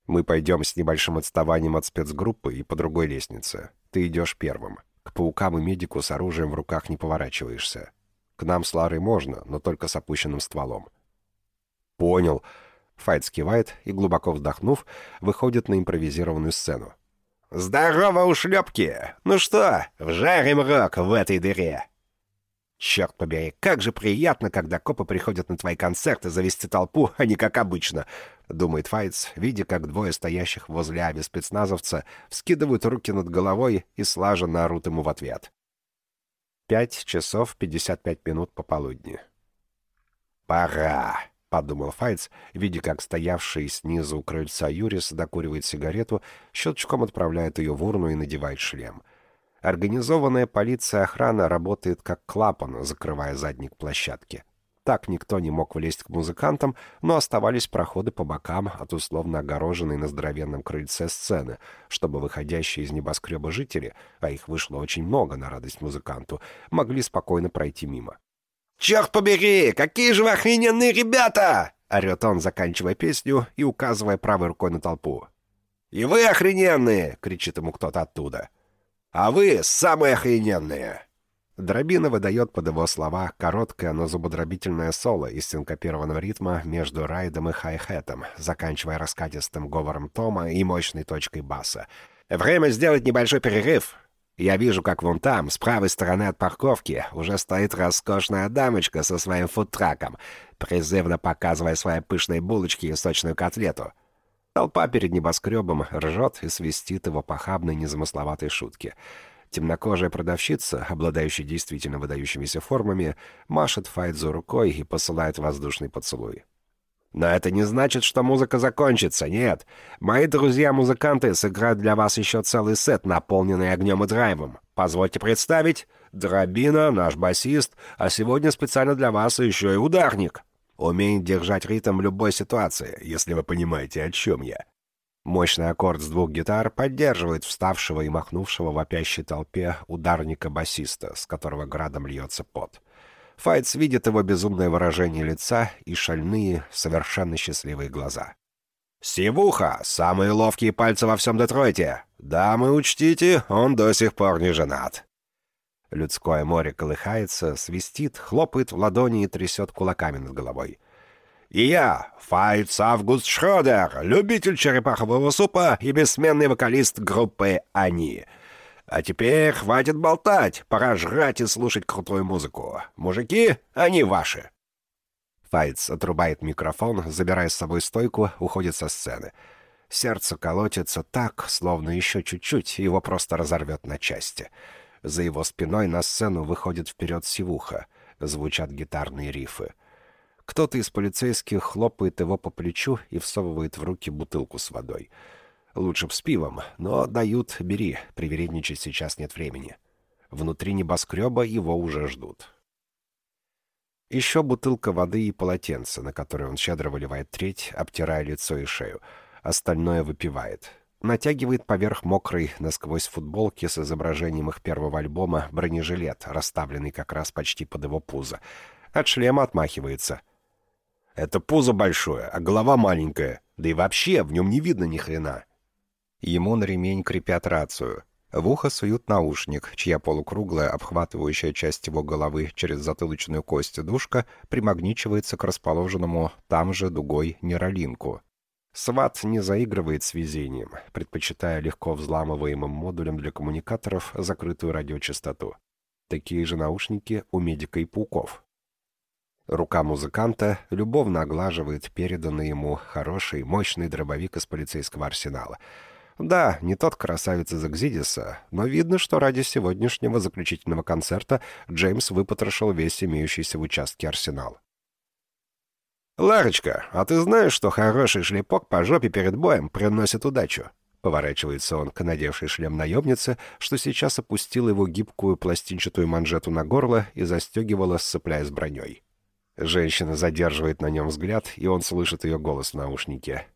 A: «Мы пойдем с небольшим отставанием от спецгруппы и по другой лестнице. Ты идешь первым». К паукам и медику с оружием в руках не поворачиваешься. К нам с Ларой можно, но только с опущенным стволом. «Понял». Файт скивает и, глубоко вздохнув, выходит на импровизированную сцену. «Здорово, ушлепки! Ну что, вжарим рок в этой дыре!» Черт побери, как же приятно, когда копы приходят на твои концерты завести толпу, а не как обычно, — думает Файтс, видя, как двое стоящих возле Ави спецназовца вскидывают руки над головой и слаженно орут ему в ответ. Пять часов пятьдесят пять минут пополудни. «Пора!» — подумал Файтс, видя, как стоявший снизу у крыльца Юрис докуривает сигарету, щелчком отправляет ее в урну и надевает шлем — Организованная полиция охрана работает как клапан, закрывая задник площадки. Так никто не мог влезть к музыкантам, но оставались проходы по бокам от условно огороженной на здоровенном крыльце сцены, чтобы выходящие из небоскреба жители, а их вышло очень много на радость музыканту, могли спокойно пройти мимо. «Черт побери! Какие же вы охрененные ребята!» — орет он, заканчивая песню и указывая правой рукой на толпу. «И вы охрененные!» — кричит ему кто-то оттуда. А вы самые охрененные!» Дробина выдает под его слова короткое, но зубодробительное соло из синкопированного ритма между райдом и хай-хетом, заканчивая раскатистым говором тома и мощной точкой баса. «Время сделать небольшой перерыв. Я вижу, как вон там, с правой стороны от парковки, уже стоит роскошная дамочка со своим фудтраком, призывно показывая свои пышные булочки и сочную котлету. Толпа перед небоскребом ржет и свистит его похабной незамысловатой шутки. Темнокожая продавщица, обладающая действительно выдающимися формами, машет Файдзу рукой и посылает воздушный поцелуй. Но это не значит, что музыка закончится, нет. Мои друзья-музыканты сыграют для вас еще целый сет, наполненный огнем и драйвом. Позвольте представить, Дробина, наш басист, а сегодня специально для вас еще и ударник. Умеет держать ритм в любой ситуации, если вы понимаете, о чем я. Мощный аккорд с двух гитар поддерживает вставшего и махнувшего в вопящей толпе ударника-басиста, с которого градом льется пот. Файтс видит его безумное выражение лица и шальные, совершенно счастливые глаза. «Сивуха! Самые ловкие пальцы во всем Детройте! Дамы, учтите, он до сих пор не женат!» Людское море колыхается, свистит, хлопает в ладони и трясет кулаками над головой. И я, Файтс Август Шрёдер, любитель черепахового супа и бессменный вокалист группы «Они». А теперь хватит болтать, пора жрать и слушать крутую музыку. Мужики, они ваши. Файтс отрубает микрофон, забирая с собой стойку, уходит со сцены. Сердце колотится так, словно еще чуть-чуть, его просто разорвет на части. За его спиной на сцену выходит вперед сивуха. Звучат гитарные рифы. Кто-то из полицейских хлопает его по плечу и всовывает в руки бутылку с водой. Лучше б с пивом, но дают — бери, привередничать сейчас нет времени. Внутри небоскреба его уже ждут. Еще бутылка воды и полотенце, на которое он щедро выливает треть, обтирая лицо и шею. Остальное выпивает. Натягивает поверх мокрой насквозь футболки с изображением их первого альбома бронежилет, расставленный как раз почти под его пузо. От шлема отмахивается — это пузо большое, а голова маленькая. Да и вообще, в нем не видно ни хрена. Ему на ремень крепят рацию. В ухо суют наушник, чья полукруглая, обхватывающая часть его головы через затылочную кость душка примагничивается к расположенному там же дугой нейролинку. Сват не заигрывает с везением, предпочитая легко взламываемым модулем для коммуникаторов закрытую радиочастоту. Такие же наушники у медика и пауков. Рука музыканта любовно оглаживает переданный ему хороший, мощный дробовик из полицейского арсенала. Да, не тот красавец из Экзидиса, но видно, что ради сегодняшнего заключительного концерта Джеймс выпотрошил весь имеющийся в участке арсенал. «Ларочка, а ты знаешь, что хороший шлепок по жопе перед боем приносит удачу?» Поворачивается он к надевшей шлем наемнице, что сейчас опустила его гибкую пластинчатую манжету на горло и застегивала, сцепляясь броней. Женщина задерживает на нем взгляд, и он слышит ее голос в наушнике.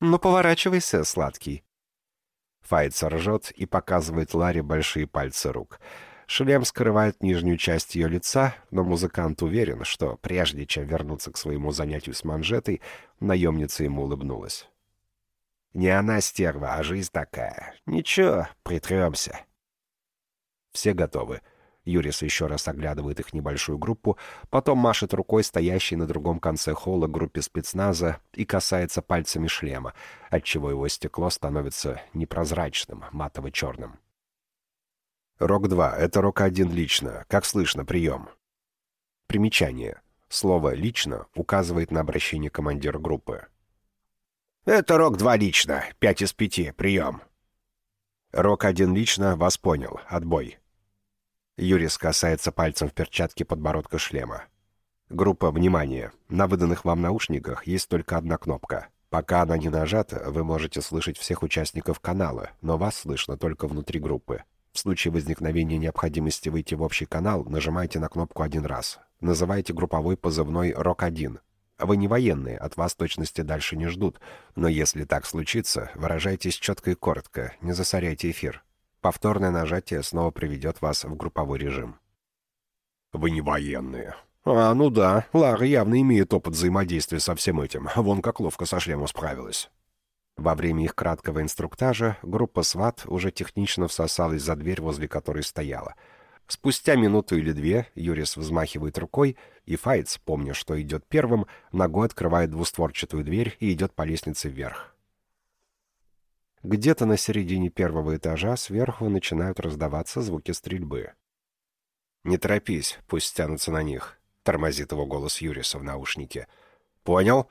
A: «Ну, поворачивайся, сладкий». Файт ржет и показывает Ларе большие пальцы рук. Шлем скрывает нижнюю часть ее лица, но музыкант уверен, что прежде чем вернуться к своему занятию с манжетой, наемница ему улыбнулась. «Не она стерва, а жизнь такая. Ничего, притремся». Все готовы. Юрис еще раз оглядывает их небольшую группу, потом машет рукой стоящей на другом конце холла группе спецназа и касается пальцами шлема, отчего его стекло становится непрозрачным, матово-черным. Рок-2 — это Рок-1 лично. Как слышно, прием. Примечание. Слово «лично» указывает на обращение командира группы. «Это Рок-2 лично. Пять из пяти. Прием». «Рок-1 лично. Вас понял. Отбой». Юрис касается пальцем в перчатке подбородка шлема. Группа «Внимание!» На выданных вам наушниках есть только одна кнопка. Пока она не нажата, вы можете слышать всех участников канала, но вас слышно только внутри группы. В случае возникновения необходимости выйти в общий канал, нажимайте на кнопку один раз. Называйте групповой позывной «Рок-1». Вы не военные, от вас точности дальше не ждут, но если так случится, выражайтесь четко и коротко, не засоряйте эфир. Повторное нажатие снова приведет вас в групповой режим. «Вы не военные». «А, ну да, Лара явно имеет опыт взаимодействия со всем этим. Вон как ловко со шлемом справилась». Во время их краткого инструктажа группа СВАТ уже технично всосалась за дверь, возле которой стояла. Спустя минуту или две Юрис взмахивает рукой, и Файтс, помня, что идет первым, ногой открывает двустворчатую дверь и идет по лестнице вверх. Где-то на середине первого этажа сверху начинают раздаваться звуки стрельбы. «Не торопись, пусть тянутся на них», — тормозит его голос Юриса в наушнике. «Понял?»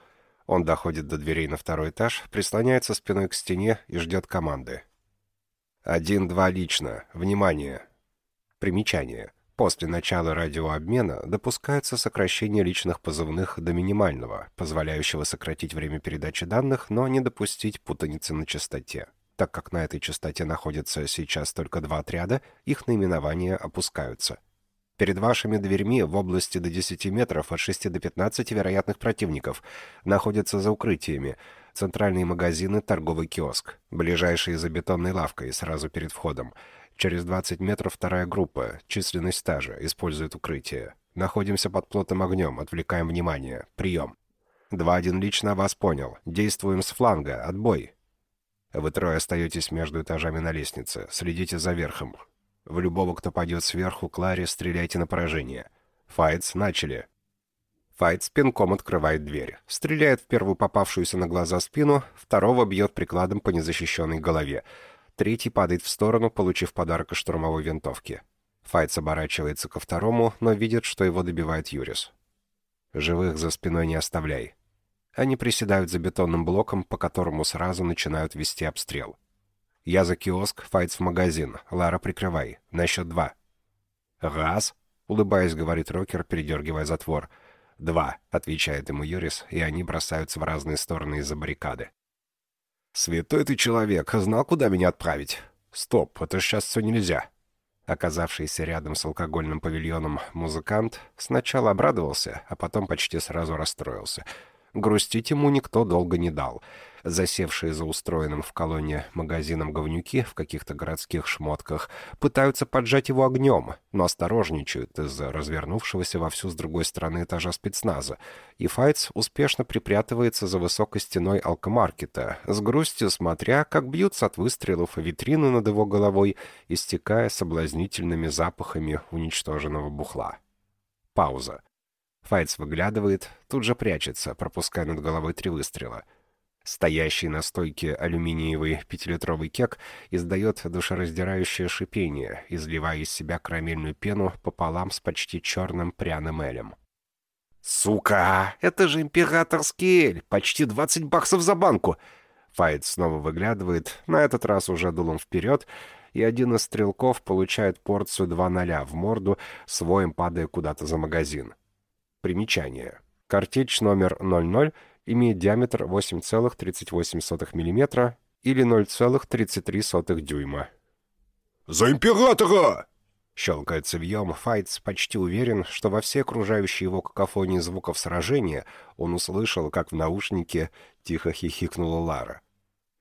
A: Он доходит до дверей на второй этаж, прислоняется спиной к стене и ждет команды. «Один-два лично. Внимание!» Примечание. После начала радиообмена допускается сокращение личных позывных до минимального, позволяющего сократить время передачи данных, но не допустить путаницы на частоте. Так как на этой частоте находятся сейчас только два отряда, их наименования опускаются. Перед вашими дверьми в области до 10 метров от 6 до 15 вероятных противников находятся за укрытиями, центральные магазины, торговый киоск, ближайшие за бетонной лавкой сразу перед входом – Через 20 метров вторая группа, численность стажа, использует укрытие. Находимся под плотным огнем, отвлекаем внимание. Прием. 2-1 лично вас понял. Действуем с фланга. Отбой. Вы трое остаетесь между этажами на лестнице. Следите за верхом. В любого, кто пойдет сверху, Кларе, стреляйте на поражение. Файтс, начали. Файтс пинком открывает дверь. Стреляет в первую попавшуюся на глаза спину, второго бьет прикладом по незащищенной голове. Третий падает в сторону, получив подарок из штурмовой винтовки. Файтс оборачивается ко второму, но видит, что его добивает Юрис. «Живых за спиной не оставляй». Они приседают за бетонным блоком, по которому сразу начинают вести обстрел. «Я за киоск, Файтс в магазин. Лара, прикрывай. На счет два». «Раз», — улыбаясь, говорит Рокер, передергивая затвор. «Два», — отвечает ему Юрис, и они бросаются в разные стороны из-за баррикады. «Святой ты человек, знал, куда меня отправить?» «Стоп, это сейчас все нельзя». Оказавшийся рядом с алкогольным павильоном музыкант сначала обрадовался, а потом почти сразу расстроился — Грустить ему никто долго не дал. Засевшие за устроенным в колонне магазином говнюки в каких-то городских шмотках пытаются поджать его огнем, но осторожничают из-за развернувшегося вовсю с другой стороны этажа спецназа, и Файтс успешно припрятывается за высокой стеной алкомаркета, с грустью смотря, как бьются от выстрелов витрины над его головой, истекая соблазнительными запахами уничтоженного бухла. Пауза. Файтс выглядывает, тут же прячется, пропуская над головой три выстрела. Стоящий на стойке алюминиевый пятилитровый кек издает душераздирающее шипение, изливая из себя карамельную пену пополам с почти черным пряным элем. «Сука! Это же императорский эль! Почти 20 баксов за банку!» Файт снова выглядывает, на этот раз уже дулом вперед, и один из стрелков получает порцию 2-0 в морду, своим падая куда-то за магазин. Примечание. Картечь номер 00 имеет диаметр 8,38 мм или 0,33 дюйма.
B: «За императора!»
A: Щелкает цевьем, Файтс почти уверен, что во все окружающие его какофонии звуков сражения он услышал, как в наушнике тихо хихикнула Лара.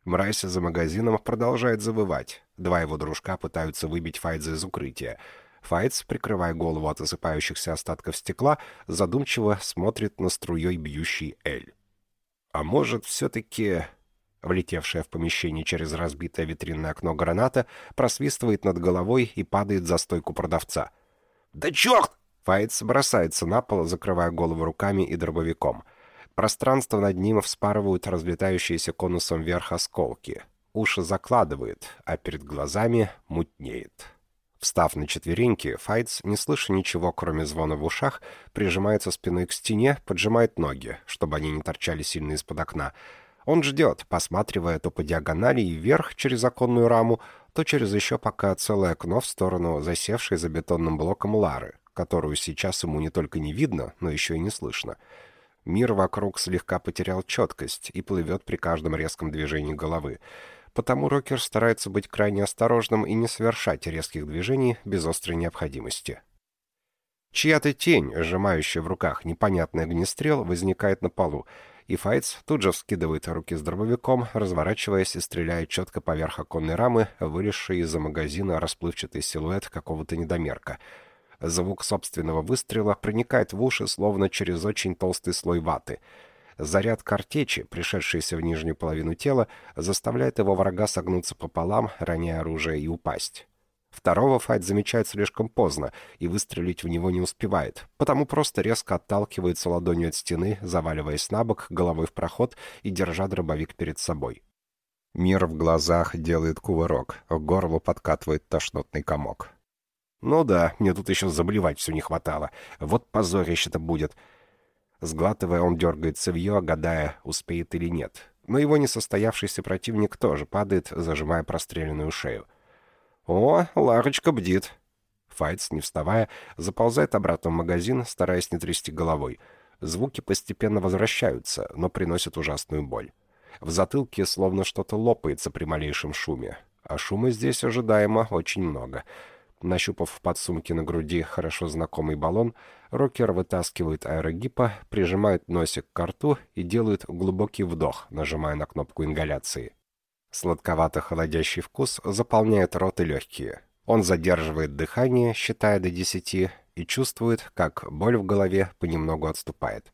A: Мразь за магазином продолжает завывать. Два его дружка пытаются выбить Файтса из укрытия — Файтс, прикрывая голову от осыпающихся остатков стекла, задумчиво смотрит на струей бьющий Эль. А может, все-таки... Влетевшая в помещение через разбитое витринное окно граната просвистывает над головой и падает за стойку продавца. «Да черт!» Файтс бросается на пол, закрывая голову руками и дробовиком. Пространство над ним вспарывают разлетающиеся конусом вверх осколки. Уши закладывает, а перед глазами мутнеет. Встав на четвереньки, Файтс, не слыша ничего, кроме звона в ушах, прижимается спиной к стене, поджимает ноги, чтобы они не торчали сильно из-под окна. Он ждет, посматривая то по диагонали и вверх через оконную раму, то через еще пока целое окно в сторону засевшей за бетонным блоком Лары, которую сейчас ему не только не видно, но еще и не слышно. Мир вокруг слегка потерял четкость и плывет при каждом резком движении головы потому Рокер старается быть крайне осторожным и не совершать резких движений без острой необходимости. Чья-то тень, сжимающая в руках непонятный огнестрел, возникает на полу, и Файтс тут же вскидывает руки с дробовиком, разворачиваясь и стреляя четко поверх оконной рамы, вылезший из-за магазина расплывчатый силуэт какого-то недомерка. Звук собственного выстрела проникает в уши, словно через очень толстый слой ваты — Заряд картечи, пришедшийся в нижнюю половину тела, заставляет его врага согнуться пополам, роняя оружие и упасть. Второго Файт замечает слишком поздно и выстрелить в него не успевает, потому просто резко отталкивается ладонью от стены, заваливаясь на бок, головой в проход и держа дробовик перед собой. Мир в глазах делает кувырок, к горлу подкатывает тошнотный комок. «Ну да, мне тут еще заблевать все не хватало. Вот позорище-то будет». Сглатывая, он дергает цевье, гадая, успеет или нет. Но его несостоявшийся противник тоже падает, зажимая простреленную шею. «О, Ларочка бдит!» Файтс, не вставая, заползает обратно в магазин, стараясь не трясти головой. Звуки постепенно возвращаются, но приносят ужасную боль. В затылке словно что-то лопается при малейшем шуме. А шума здесь ожидаемо очень много. Нащупав в подсумке на груди хорошо знакомый баллон, рокер вытаскивает аэрогипа, прижимает носик к рту и делает глубокий вдох, нажимая на кнопку ингаляции. Сладковато-холодящий вкус заполняет рот и легкие. Он задерживает дыхание, считая до десяти, и чувствует, как боль в голове понемногу отступает.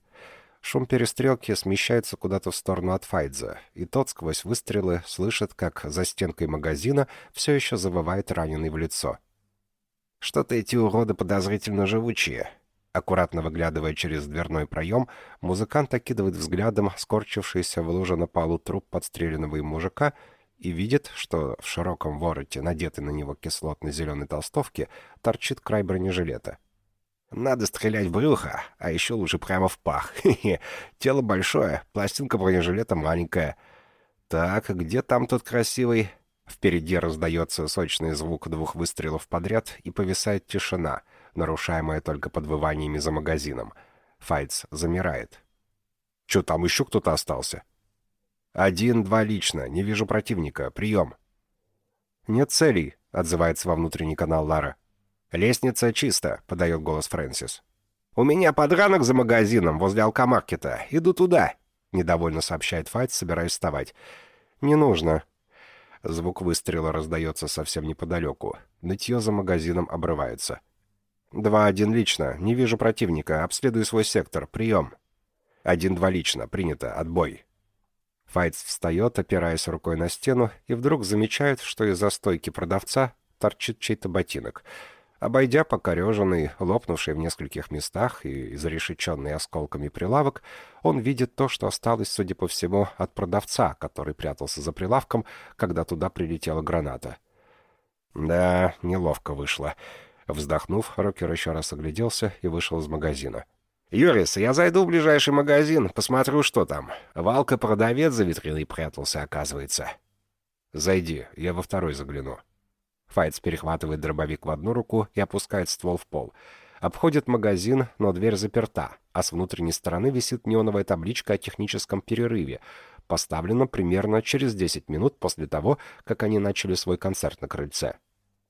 A: Шум перестрелки смещается куда-то в сторону от Файдза, и тот сквозь выстрелы слышит, как за стенкой магазина все еще завывает раненый в лицо. «Что-то эти уроды подозрительно живучие». Аккуратно выглядывая через дверной проем, музыкант окидывает взглядом скорчившийся в луже на полу труп подстреленного им мужика и видит, что в широком вороте, надетой на него кислотно-зеленой толстовки, торчит край бронежилета. Надо стрелять в брюхо, а еще лучше прямо в пах. Тело большое, пластинка бронежилета маленькая. Так, где там тот красивый? Впереди раздается сочный звук двух выстрелов подряд, и повисает тишина, нарушаемая только подвываниями за магазином. Файтс замирает. «Че, там еще кто-то остался?» «Один-два лично. Не вижу противника. Прием». «Нет целей», — отзывается во внутренний канал Лара. «Лестница чисто», — подает голос Фрэнсис. «У меня подранок за магазином, возле алкомаркета. Иду туда», — недовольно сообщает Файт, собираясь вставать. «Не нужно». Звук выстрела раздается совсем неподалеку. Нытье за магазином обрывается. «Два-один лично. Не вижу противника. Обследую свой сектор. Прием». «Один-два лично. Принято. Отбой». Файтс встает, опираясь рукой на стену, и вдруг замечает, что из-за стойки продавца торчит чей-то ботинок — Обойдя покореженный, лопнувший в нескольких местах и зарешеченный осколками прилавок, он видит то, что осталось, судя по всему, от продавца, который прятался за прилавком, когда туда прилетела граната. Да, неловко вышло. Вздохнув, Рокер еще раз огляделся и вышел из магазина. «Юрис, я зайду в ближайший магазин, посмотрю, что там. Валка-продавец за витриной прятался, оказывается». «Зайди, я во второй загляну». Файтс перехватывает дробовик в одну руку и опускает ствол в пол. Обходит магазин, но дверь заперта, а с внутренней стороны висит неоновая табличка о техническом перерыве, поставлена примерно через 10 минут после того, как они начали свой концерт на крыльце.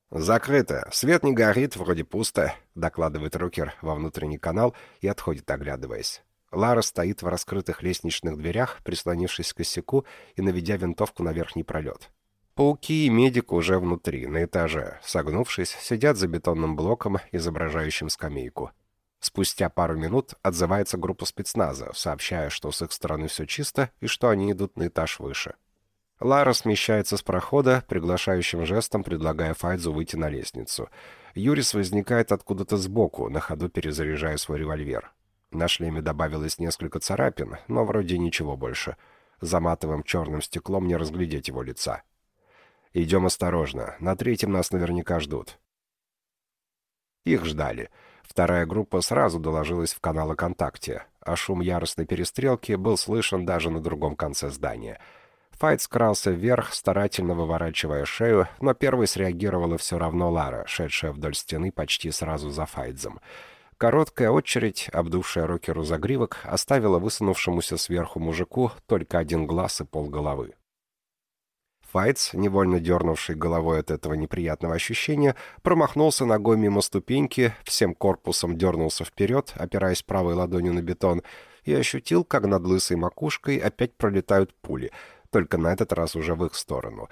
A: «Закрыто. Свет не горит, вроде пусто», — докладывает Рокер во внутренний канал и отходит, оглядываясь. Лара стоит в раскрытых лестничных дверях, прислонившись к косяку и наведя винтовку на верхний пролет. Пауки и медик уже внутри, на этаже, согнувшись, сидят за бетонным блоком, изображающим скамейку. Спустя пару минут отзывается группа спецназа, сообщая, что с их стороны все чисто и что они идут на этаж выше. Лара смещается с прохода, приглашающим жестом предлагая Файдзу выйти на лестницу. Юрис возникает откуда-то сбоку, на ходу перезаряжая свой револьвер. На шлеме добавилось несколько царапин, но вроде ничего больше. За матовым черным стеклом не разглядеть его лица. Идем осторожно. На третьем нас наверняка ждут. Их ждали. Вторая группа сразу доложилась в канал о контакте, а шум яростной перестрелки был слышен даже на другом конце здания. Файт скрался вверх, старательно выворачивая шею, но первой среагировала все равно Лара, шедшая вдоль стены почти сразу за Файдзом. Короткая очередь, обдувшая рокеру загривок, оставила высунувшемуся сверху мужику только один глаз и полголовы. Файтс, невольно дернувший головой от этого неприятного ощущения, промахнулся ногой мимо ступеньки, всем корпусом дернулся вперед, опираясь правой ладонью на бетон, и ощутил, как над лысой макушкой опять пролетают пули, только на этот раз уже в их сторону.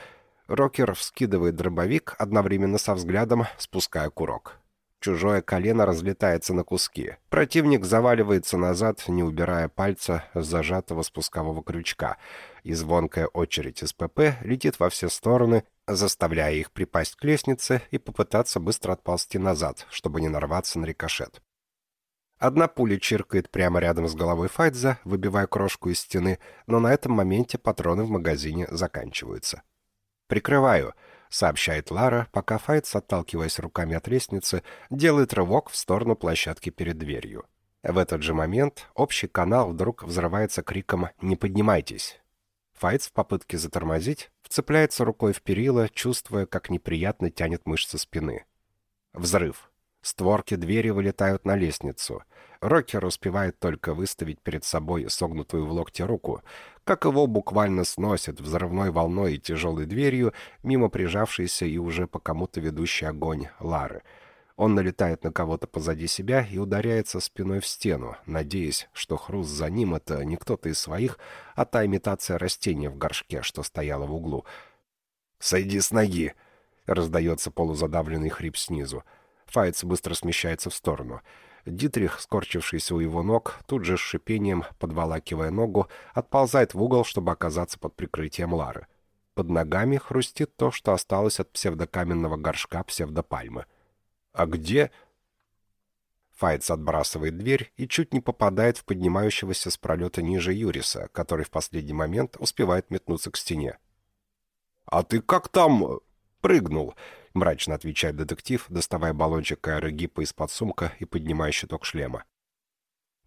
A: Рокер вскидывает дробовик, одновременно со взглядом спуская курок. Чужое колено разлетается на куски. Противник заваливается назад, не убирая пальца с зажатого спускового крючка. И звонкая очередь из ПП летит во все стороны, заставляя их припасть к лестнице и попытаться быстро отползти назад, чтобы не нарваться на рикошет. Одна пуля чиркает прямо рядом с головой Файдза, выбивая крошку из стены, но на этом моменте патроны в магазине заканчиваются. «Прикрываю», — сообщает Лара, пока Файдз, отталкиваясь руками от лестницы, делает рывок в сторону площадки перед дверью. В этот же момент общий канал вдруг взрывается криком «Не поднимайтесь!». Файдз в попытке затормозить вцепляется рукой в перила, чувствуя, как неприятно тянет мышцы спины. Взрыв. Створки двери вылетают на лестницу. Рокер успевает только выставить перед собой согнутую в локте руку, как его буквально сносит взрывной волной и тяжелой дверью мимо прижавшейся и уже по кому-то ведущий огонь Лары. Он налетает на кого-то позади себя и ударяется спиной в стену, надеясь, что хруст за ним — это не кто-то из своих, а та имитация растения в горшке, что стояла в углу. «Сойди с ноги!» — раздается полузадавленный хрип снизу. Файц быстро смещается в сторону. Дитрих, скорчившийся у его ног, тут же с шипением, подволакивая ногу, отползает в угол, чтобы оказаться под прикрытием Лары. Под ногами хрустит то, что осталось от псевдокаменного горшка псевдопальмы. «А где...» Файтс отбрасывает дверь и чуть не попадает в поднимающегося с пролета ниже Юриса, который в последний момент успевает метнуться к стене. «А ты как там...» «Прыгнул», — мрачно отвечает детектив, доставая баллончик аэрогипа из-под сумка и поднимая щиток шлема.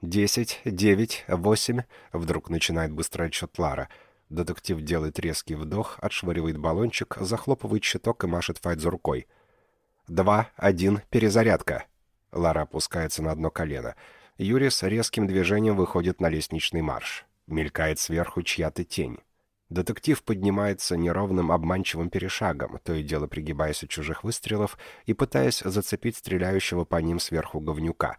A: «Десять, девять, восемь...» — вдруг начинает быстрый отчет Лара. Детектив делает резкий вдох, отшвыривает баллончик, захлопывает щиток и машет Файдзу рукой. «Два, один, перезарядка!» Лара опускается на одно колено. Юрис резким движением выходит на лестничный марш. Мелькает сверху чья-то тень. Детектив поднимается неровным обманчивым перешагом, то и дело пригибаясь от чужих выстрелов и пытаясь зацепить стреляющего по ним сверху говнюка.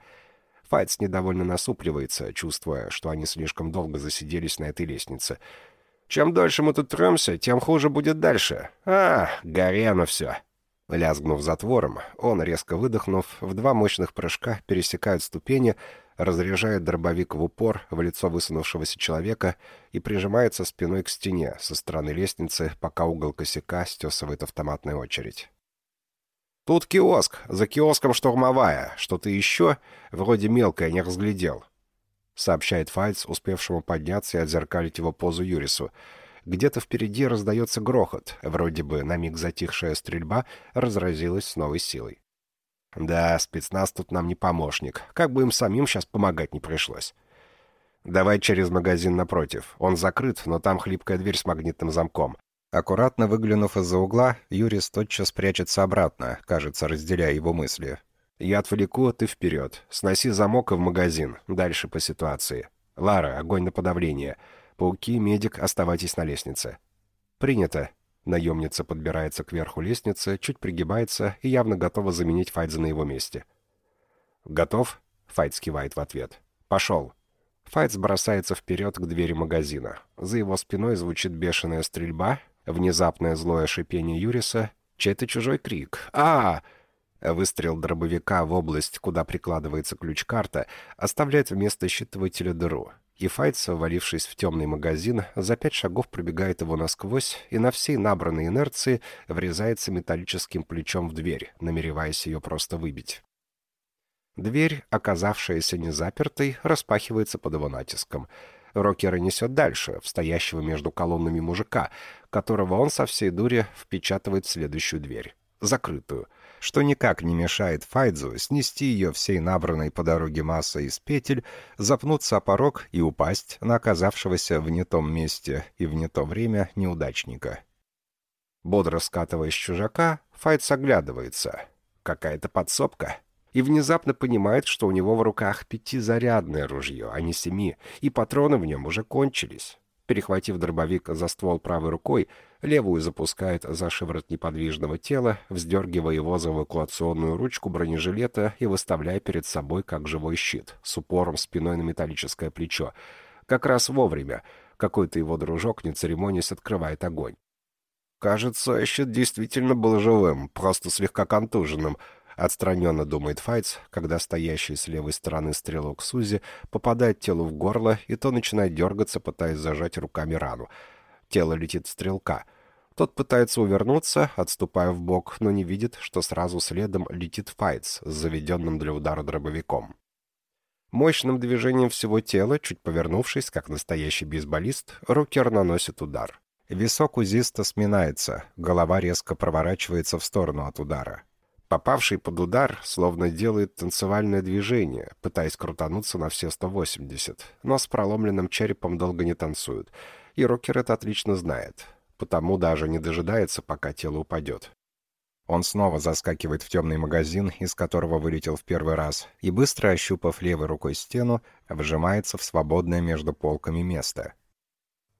A: Файтс недовольно насупливается, чувствуя, что они слишком долго засиделись на этой лестнице. «Чем дольше мы тут трёмся, тем хуже будет дальше. А, горе оно все!» Лязгнув затвором, он, резко выдохнув, в два мощных прыжка пересекает ступени, разряжает дробовик в упор в лицо высунувшегося человека и прижимается спиной к стене со стороны лестницы, пока угол косяка стесывает автоматная очередь. «Тут киоск, за киоском штурмовая, что-то еще, вроде мелкое, не разглядел», — сообщает Фальц, успевшему подняться и отзеркалить его позу Юрису. Где-то впереди раздается грохот, вроде бы на миг затихшая стрельба разразилась с новой силой. Да, спецназ тут нам не помощник. Как бы им самим сейчас помогать не пришлось. Давай через магазин напротив. Он закрыт, но там хлипкая дверь с магнитным замком. Аккуратно выглянув из-за угла, Юрис тотчас прячется обратно, кажется, разделяя его мысли. «Я отвлеку, а ты вперед. Сноси замок и в магазин. Дальше по ситуации. Лара, огонь на подавление. Пауки, медик, оставайтесь на лестнице». «Принято», Наемница подбирается к верху лестницы, чуть пригибается и явно готова заменить Файдза на его месте. «Готов?» — Файдз кивает в ответ. «Пошел!» Файдз бросается вперед к двери магазина. За его спиной звучит бешеная стрельба, внезапное злое шипение Юриса, чей-то чужой крик. а, Выстрел дробовика в область, куда прикладывается ключ-карта, оставляет вместо считывателя дыру. И Файтс, валившись в темный магазин, за пять шагов пробегает его насквозь и на всей набранной инерции врезается металлическим плечом в дверь, намереваясь ее просто выбить. Дверь, оказавшаяся незапертой, распахивается под его натиском. Рокера несет дальше, в стоящего между колоннами мужика, которого он со всей дури впечатывает в следующую дверь, закрытую — что никак не мешает Файдзу снести ее всей набранной по дороге массой из петель, запнуться о порог и упасть на оказавшегося в не том месте и в не то время неудачника. Бодро скатываясь чужака, Файдс оглядывается. Какая-то подсобка. И внезапно понимает, что у него в руках пятизарядное ружье, а не семи, и патроны в нем уже кончились. Перехватив дробовик за ствол правой рукой, левую запускает за шиворот неподвижного тела, вздергивая его за эвакуационную ручку бронежилета и выставляя перед собой как живой щит, с упором спиной на металлическое плечо. Как раз вовремя. Какой-то его дружок, не церемонясь, открывает огонь. Кажется, щит действительно был живым, просто слегка контуженным — Отстраненно думает Файтс, когда стоящий с левой стороны стрелок Сузи попадает телу в горло, и то начинает дергаться, пытаясь зажать руками рану. Тело летит стрелка. Тот пытается увернуться, отступая в бок, но не видит, что сразу следом летит Файтс с заведенным для удара дробовиком. Мощным движением всего тела, чуть повернувшись, как настоящий бейсболист, Рукер наносит удар. Висок узиста сминается, голова резко проворачивается в сторону от удара. Попавший под удар словно делает танцевальное движение, пытаясь крутануться на все 180, но с проломленным черепом долго не танцует, и Рокер это отлично знает, потому даже не дожидается, пока тело упадет. Он снова заскакивает в темный магазин, из которого вылетел в первый раз, и, быстро ощупав левой рукой стену, вжимается в свободное между полками место.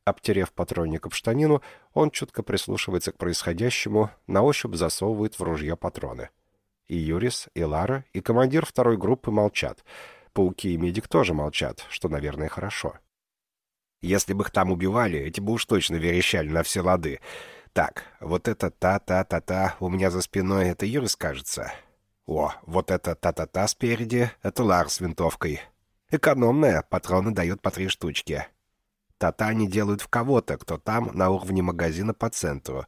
A: Обтерев патронник об штанину, он чутко прислушивается к происходящему, на ощупь засовывает в ружье патроны. И Юрис, и Лара, и командир второй группы молчат. Пауки и Медик тоже молчат, что, наверное, хорошо. Если бы их там убивали, эти бы уж точно верещали на все лады. Так, вот это та-та-та-та у меня за спиной, это Юрис, кажется. О, вот это та-та-та спереди, это Лар с винтовкой. Экономная, патроны дают по три штучки. Та-та они делают в кого-то, кто там, на уровне магазина по центру.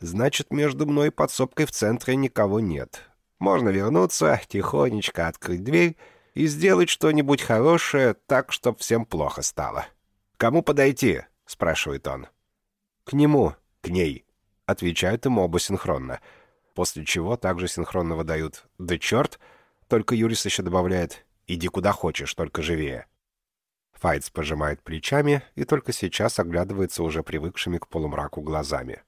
A: Значит, между мной и подсобкой в центре никого нет. Можно вернуться, тихонечко открыть дверь и сделать что-нибудь хорошее так, чтобы всем плохо стало. «Кому подойти?» — спрашивает он. «К нему, к ней», — отвечают ему оба синхронно. После чего также синхронно выдают «Да черт!» Только Юрис еще добавляет «Иди куда хочешь, только живее». Файтс пожимает плечами и только сейчас оглядывается уже привыкшими к полумраку глазами.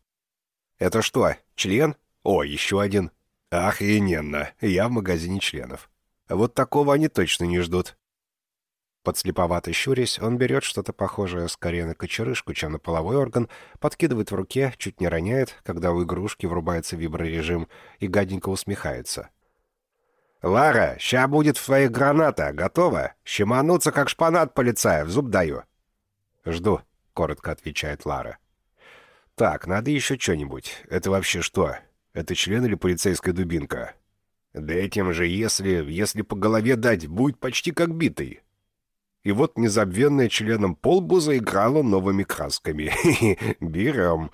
A: «Это что, член? О, еще один!» Охрененно. Я в магазине членов. Вот такого они точно не ждут. Подслеповато щурясь, он берет что-то похожее скорее на кочерышку, чем на половой орган, подкидывает в руке, чуть не роняет, когда у игрушки врубается виброрежим, и гаденько усмехается. «Лара, ща будет в твоих граната. Готова? Щемануться, как шпанат полицая, в зуб даю». «Жду», — коротко отвечает Лара. «Так, надо еще что-нибудь. Это вообще что? Это член или полицейская дубинка? Да этим же, если, если по голове дать, будет почти как битый. И вот незабвенная членом полбу заиграла новыми красками. Берем.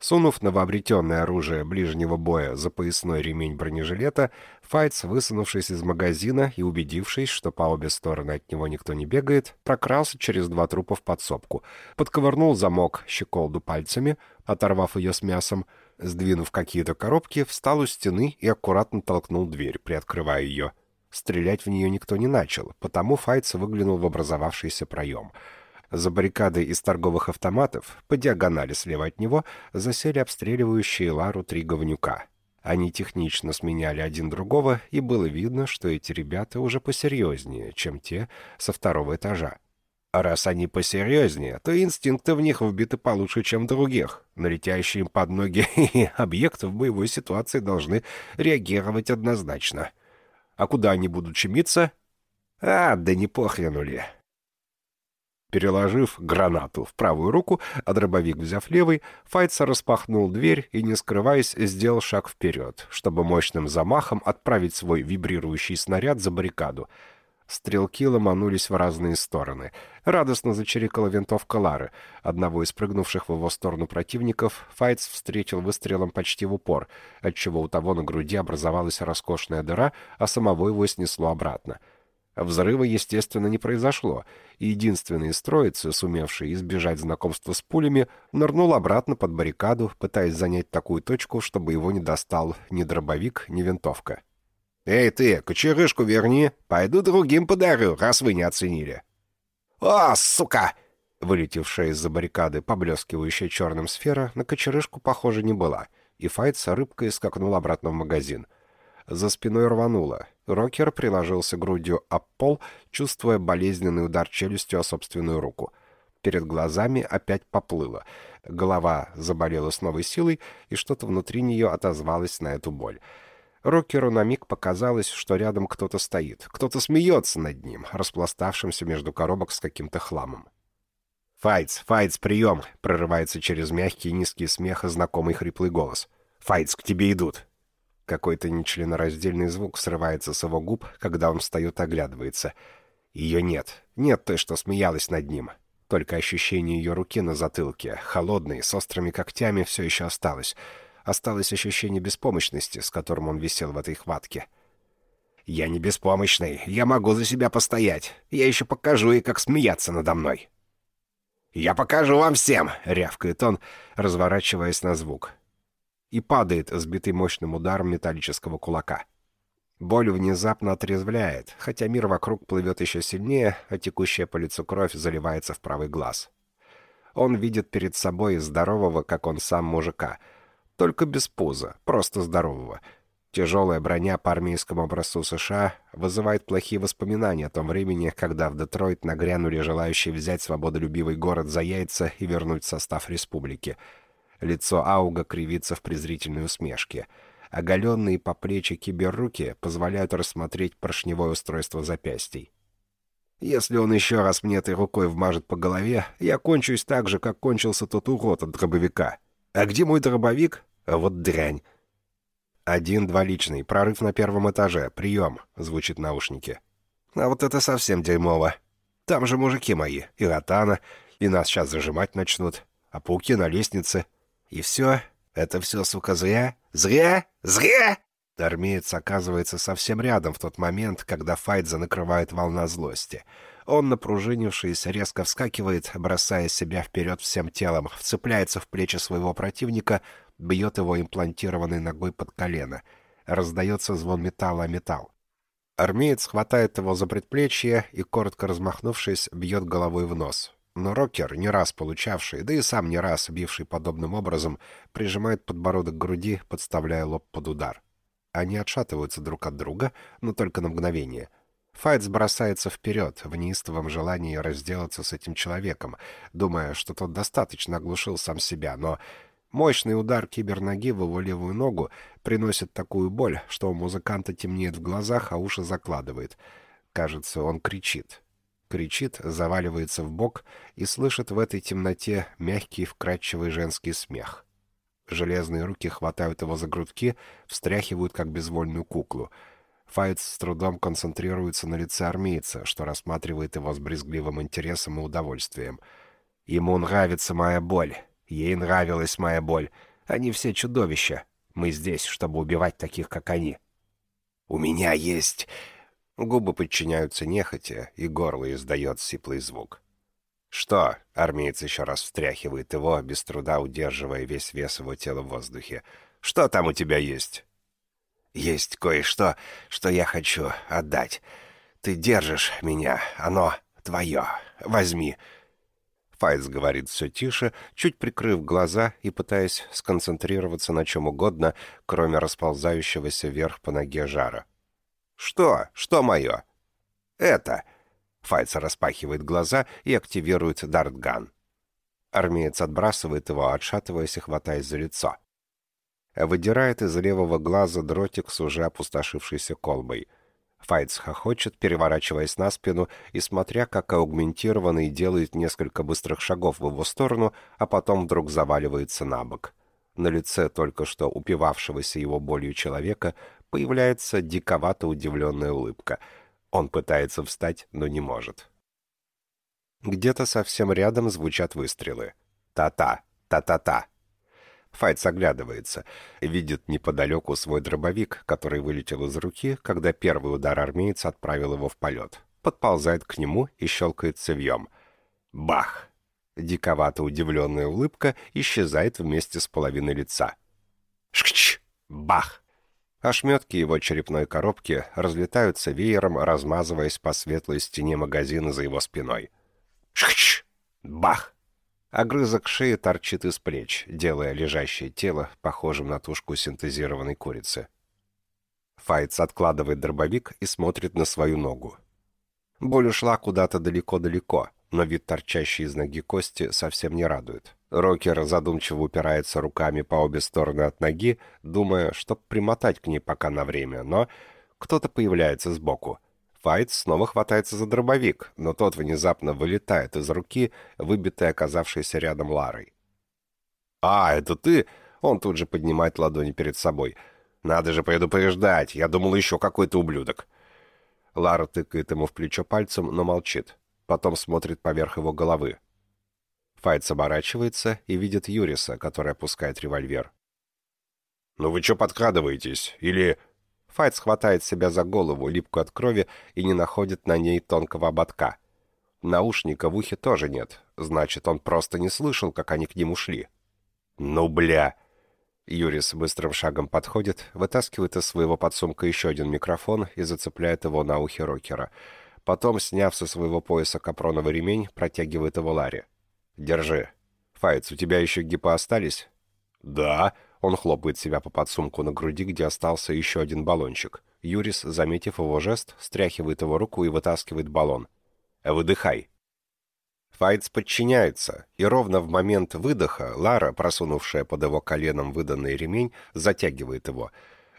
A: Сунув новообретенное оружие ближнего боя за поясной ремень бронежилета, Файтс, высунувшись из магазина и убедившись, что по обе стороны от него никто не бегает, прокрался через два трупа в подсобку, подковырнул замок щеколду пальцами, оторвав ее с мясом, Сдвинув какие-то коробки, встал у стены и аккуратно толкнул дверь, приоткрывая ее. Стрелять в нее никто не начал, потому Файтс выглянул в образовавшийся проем. За баррикадой из торговых автоматов, по диагонали слева от него, засели обстреливающие Лару три говнюка. Они технично сменяли один другого, и было видно, что эти ребята уже посерьезнее, чем те со второго этажа. А раз они посерьезнее, то инстинкты в них вбиты получше, чем других. На летящие им под ноги объекты в боевой ситуации должны реагировать однозначно. А куда они будут чемиться? А, да не похренули. Переложив гранату в правую руку, а дробовик взяв левый, Файтса распахнул дверь и, не скрываясь, сделал шаг вперед, чтобы мощным замахом отправить свой вибрирующий снаряд за баррикаду — Стрелки ломанулись в разные стороны. Радостно зачирикала винтовка Лары. Одного из прыгнувших в его сторону противников Файтс встретил выстрелом почти в упор, отчего у того на груди образовалась роскошная дыра, а самого его снесло обратно. Взрыва, естественно, не произошло, и единственный из троицы, сумевший избежать знакомства с пулями, нырнул обратно под баррикаду, пытаясь занять такую точку, чтобы его не достал ни дробовик, ни винтовка. «Эй ты, кочерышку верни, пойду другим подарю, раз вы не оценили». «О, сука!» Вылетевшая из-за баррикады, поблескивающая черным сфера, на кочерышку, похоже, не была, и Файт с рыбкой скакнул обратно в магазин. За спиной рвануло. Рокер приложился грудью об пол, чувствуя болезненный удар челюстью о собственную руку. Перед глазами опять поплыло. Голова заболела с новой силой, и что-то внутри нее отозвалось на эту боль. Рокеру на миг показалось, что рядом кто-то стоит, кто-то смеется над ним, распластавшимся между коробок с каким-то хламом. «Файтс, Файтс, прием!» — прорывается через мягкий низкий смех и знакомый хриплый голос. «Файтс, к тебе идут!» Какой-то нечленораздельный звук срывается с его губ, когда он встает и оглядывается. Ее нет. Нет той, что смеялась над ним. Только ощущение ее руки на затылке, холодной, с острыми когтями, все еще осталось. Осталось ощущение беспомощности, с которым он висел в этой хватке. «Я не беспомощный. Я могу за себя постоять. Я еще покажу ей, как смеяться надо мной». «Я покажу вам всем!» — рявкает он, разворачиваясь на звук. И падает, сбитый мощным ударом металлического кулака. Боль внезапно отрезвляет, хотя мир вокруг плывет еще сильнее, а текущая по лицу кровь заливается в правый глаз. Он видит перед собой здорового, как он сам, мужика. Только без пуза, просто здорового. Тяжелая броня по армейскому образцу США вызывает плохие воспоминания о том времени, когда в Детройт нагрянули желающие взять свободолюбивый город за яйца и вернуть состав республики. Лицо Ауга кривится в презрительной усмешке — Оголенные по плечи киберруки позволяют рассмотреть поршневое устройство запястий. Если он еще раз мне этой рукой вмажет по голове, я кончусь так же, как кончился тот урод от дробовика. А где мой дробовик? А вот дрянь. «Один-два личный, прорыв на первом этаже, прием», — звучит в наушнике. «А вот это совсем дерьмово. Там же мужики мои, и Ротана, и нас сейчас зажимать начнут, а пауки на лестнице. И все, это все, сука, зря? Зря? Зря!» Армеец оказывается совсем рядом в тот момент, когда Файдза накрывает волна злости. Он, напружинившись, резко вскакивает, бросая себя вперед всем телом, вцепляется в плечи своего противника, бьет его имплантированной ногой под колено. Раздается звон металла о металл. Армеец хватает его за предплечье и, коротко размахнувшись, бьет головой в нос. Но Рокер, не раз получавший, да и сам не раз бивший подобным образом, прижимает подбородок к груди, подставляя лоб под удар. Они отшатываются друг от друга, но только на мгновение. Файтс бросается вперед, в неистовом желании разделаться с этим человеком, думая, что тот достаточно оглушил сам себя, но мощный удар киберноги в его левую ногу приносит такую боль, что у музыканта темнеет в глазах, а уши закладывает. Кажется, он кричит кричит, заваливается в бок и слышит в этой темноте мягкий вкрадчивый женский смех. Железные руки хватают его за грудки, встряхивают, как безвольную куклу. Файтс с трудом концентрируется на лице армейца, что рассматривает его с брезгливым интересом и удовольствием. Ему нравится моя боль. Ей нравилась моя боль. Они все чудовища. Мы здесь, чтобы убивать таких, как они. «У меня есть Губы подчиняются нехотя, и горло издает сиплый звук. «Что?» — армеец еще раз встряхивает его, без труда удерживая весь вес его тела в воздухе. «Что там у тебя есть?» «Есть кое-что, что я хочу отдать. Ты держишь меня, оно твое. Возьми». Файс говорит все тише, чуть прикрыв глаза и пытаясь сконцентрироваться на чем угодно, кроме расползающегося вверх по ноге жара. «Что? Что мое?» «Это!» Файцер распахивает глаза и активирует дартган. Армеец отбрасывает его, отшатываясь и хватаясь за лицо. Выдирает из левого глаза дротик с уже опустошившейся колбой. Файтс хохочет, переворачиваясь на спину и смотря, как аугментированный делает несколько быстрых шагов в его сторону, а потом вдруг заваливается на бок. На лице только что упивавшегося его болью человека появляется диковато удивленная улыбка. Он пытается встать, но не может. Где-то совсем рядом звучат выстрелы. Та-та, та-та-та. Файтс оглядывается, видит неподалеку свой дробовик, который вылетел из руки, когда первый удар армейца отправил его в полет. Подползает к нему и щелкает цевьем. Бах! Диковато удивленная улыбка исчезает вместе с половиной лица. Шкч! Бах! Ошметки его черепной коробки разлетаются веером, размазываясь по светлой стене магазина за его спиной. Шхч! Бах! Огрызок шеи торчит из плеч, делая лежащее тело похожим на тушку синтезированной курицы. Файтс откладывает дробовик и смотрит на свою ногу. Боль ушла куда-то далеко-далеко, но вид торчащей из ноги кости совсем не радует. Рокер задумчиво упирается руками по обе стороны от ноги, думая, чтоб примотать к ней пока на время, но кто-то появляется сбоку. Файт снова хватается за дробовик, но тот внезапно вылетает из руки, выбитой оказавшейся рядом Ларой. «А, это ты?» Он тут же поднимает ладони перед собой. «Надо же предупреждать! Я думал, еще какой-то ублюдок!» Лара тыкает ему в плечо пальцем, но молчит. Потом смотрит поверх его головы. Файтс оборачивается и видит Юриса, который опускает револьвер.
B: «Ну вы что подкрадываетесь? Или...»
A: Файтс хватает себя за голову, липкую от крови, и не находит на ней тонкого ободка. Наушника в ухе тоже нет. Значит, он просто не слышал, как они к нему шли.
B: «Ну, бля!»
A: Юрис быстрым шагом подходит, вытаскивает из своего подсумка еще один микрофон и зацепляет его на ухе рокера. Потом, сняв со своего пояса капроновый ремень, протягивает его Ларе. «Держи. Файц, у тебя еще гипо остались?»
B: «Да».
A: Он хлопает себя по подсумку на груди, где остался еще один баллончик. Юрис, заметив его жест, стряхивает его руку и вытаскивает баллон. «Выдыхай». Файтс подчиняется, и ровно в момент выдоха Лара, просунувшая под его коленом выданный ремень, затягивает его.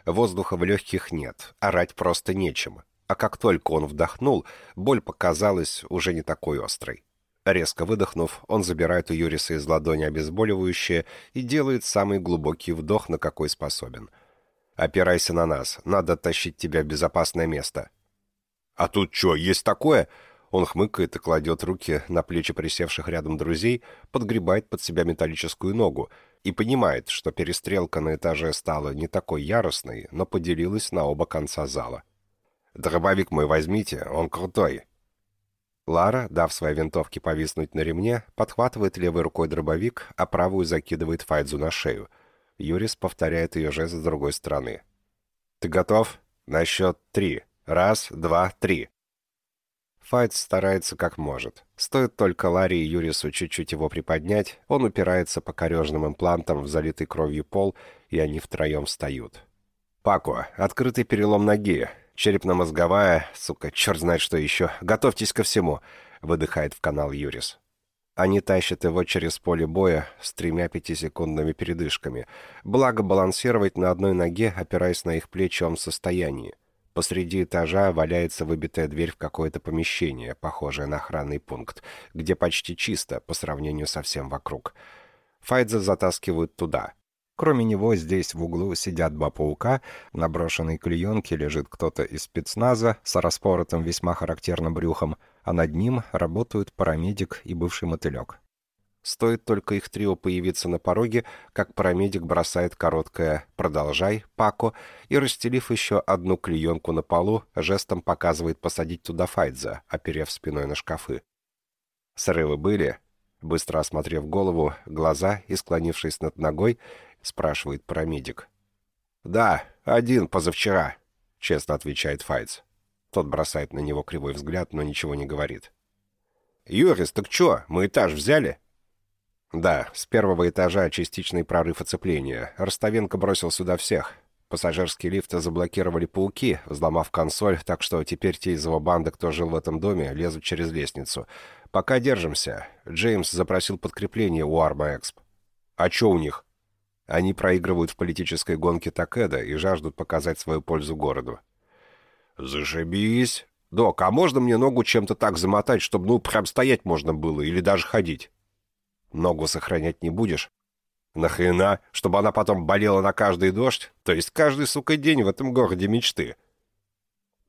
A: Воздуха в легких нет, орать просто нечем. А как только он вдохнул, боль показалась уже не такой острой. Резко выдохнув, он забирает у Юриса из ладони обезболивающее и делает самый глубокий вдох, на какой способен. «Опирайся на нас, надо тащить тебя в безопасное место».
B: «А тут что, есть такое?»
A: Он хмыкает и кладет руки на плечи присевших рядом друзей, подгребает под себя металлическую ногу и понимает, что перестрелка на этаже стала не такой яростной, но поделилась на оба конца зала. «Дробовик мой возьмите, он крутой». Лара, дав своей винтовке повиснуть на ремне, подхватывает левой рукой дробовик, а правую закидывает Файдзу на шею. Юрис повторяет ее жест с другой стороны. «Ты готов? На счет три. Раз, два, три». Файт старается как может. Стоит только Ларри и Юрису чуть-чуть его приподнять, он упирается покорежным имплантом в залитый кровью пол, и они втроем встают. «Пако, открытый перелом ноги. Черепно-мозговая, сука, черт знает что еще. Готовьтесь ко всему», — выдыхает в канал Юрис. Они тащат его через поле боя с тремя пятисекундными передышками. Благо, балансировать на одной ноге, опираясь на их плечи, он в состоянии. Посреди этажа валяется выбитая дверь в какое-то помещение, похожее на охранный пункт, где почти чисто по сравнению со всем вокруг. Файдза затаскивают туда. Кроме него здесь в углу сидят два паука, на брошенной клеенке лежит кто-то из спецназа с распоротым весьма характерным брюхом, а над ним работают парамедик и бывший мотылек. Стоит только их трио появиться на пороге, как парамедик бросает короткое «продолжай, Пако» и, расстелив еще одну клеенку на полу, жестом показывает посадить туда Файдза, оперев спиной на шкафы. «Срывы были?» Быстро осмотрев голову, глаза и склонившись над ногой, спрашивает парамедик. «Да, один позавчера», — честно отвечает Файдз. Тот бросает на него кривой взгляд, но ничего не говорит. «Юрис, так чё, мы этаж взяли?» «Да, с первого этажа частичный прорыв оцепления. Ростовенко бросил сюда всех. Пассажирские лифты заблокировали пауки, взломав консоль, так что теперь те из его банды, кто жил в этом доме, лезут через лестницу. Пока держимся. Джеймс запросил подкрепление у Арма Эксп. А чё у них? Они проигрывают в политической гонке Такеда и жаждут показать свою пользу городу.
B: «Зашибись! Док, а можно мне ногу чем-то так замотать, чтобы, ну, прям стоять можно было или даже ходить?»
A: Ногу сохранять не будешь?
B: Нахрена? Чтобы она потом болела на каждый дождь? То есть каждый, сука, день в этом городе мечты?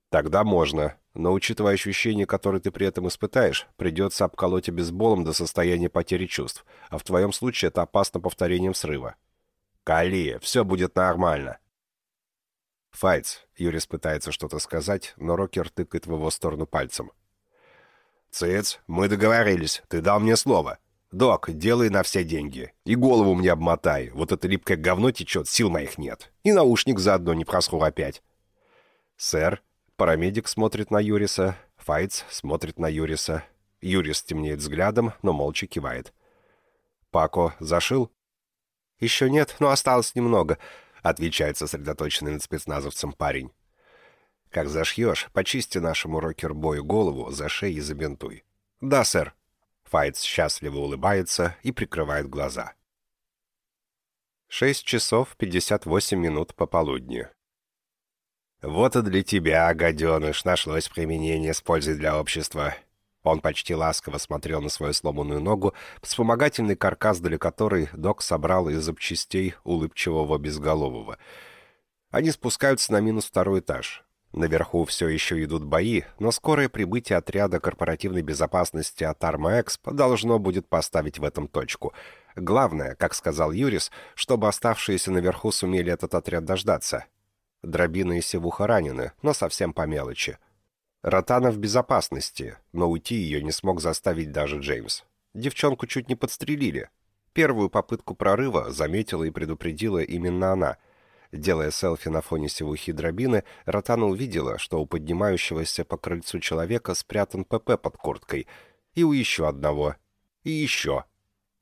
A: Тогда можно. Но учитывая ощущения, которые ты при этом испытаешь, придется обколоть обезболом до состояния потери чувств. А в твоем случае это опасно повторением срыва.
B: Кали, все будет нормально.
A: Файтс. Юрис пытается что-то сказать, но Рокер тыкает в его сторону пальцем.
B: «Цыц, мы договорились. Ты дал мне слово. «Док, делай на все деньги. И голову мне обмотай. Вот это липкое говно течет, сил моих нет. И наушник заодно не просру опять».
A: «Сэр». Парамедик смотрит на Юриса. Файтс смотрит на Юриса. Юрис темнеет взглядом, но молча кивает. «Пако зашил?» «Еще нет, но осталось немного», — отвечает сосредоточенный над спецназовцем парень. «Как зашьешь, почисти нашему рокер-бою голову, зашей и забинтуй». «Да, сэр». Файтс счастливо улыбается и прикрывает глаза. Шесть часов пятьдесят восемь минут пополудни. «Вот и для тебя, гаденыш, нашлось применение с пользой для общества». Он почти ласково смотрел на свою сломанную ногу, вспомогательный каркас, для которой док собрал из запчастей улыбчивого безголового. Они спускаются на минус второй этаж. Наверху все еще идут бои, но скорое прибытие отряда корпоративной безопасности от Арма-Эксп должно будет поставить в этом точку. Главное, как сказал Юрис, чтобы оставшиеся наверху сумели этот отряд дождаться. Дробина и Севуха ранены, но совсем по мелочи. Ротана в безопасности, но уйти ее не смог заставить даже Джеймс. Девчонку чуть не подстрелили. Первую попытку прорыва заметила и предупредила именно она — Делая селфи на фоне севухи дробины, Ротана увидела, что у поднимающегося по крыльцу человека спрятан ПП под курткой. И у еще одного. И еще.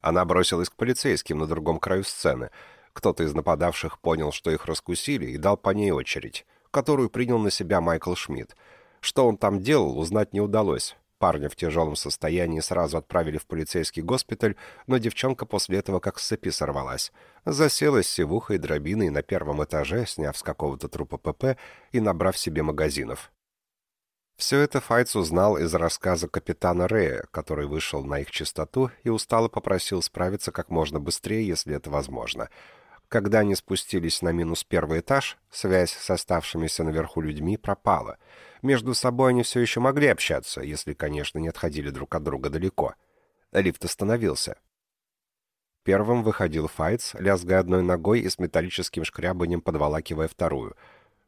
A: Она бросилась к полицейским на другом краю сцены. Кто-то из нападавших понял, что их раскусили, и дал по ней очередь, которую принял на себя Майкл Шмидт. Что он там делал, узнать не удалось. Парня в тяжелом состоянии сразу отправили в полицейский госпиталь, но девчонка после этого как с цепи сорвалась. Заселась севухой дробиной на первом этаже, сняв с какого-то трупа ПП и набрав себе магазинов. Все это Файтс узнал из рассказа капитана Рея, который вышел на их чистоту и устало попросил справиться как можно быстрее, если это возможно. Когда они спустились на минус первый этаж, связь с оставшимися наверху людьми пропала — между собой они все еще могли общаться, если, конечно, не отходили друг от друга далеко. Лифт остановился. Первым выходил Файтс, лязгая одной ногой и с металлическим шкрябанием подволакивая вторую.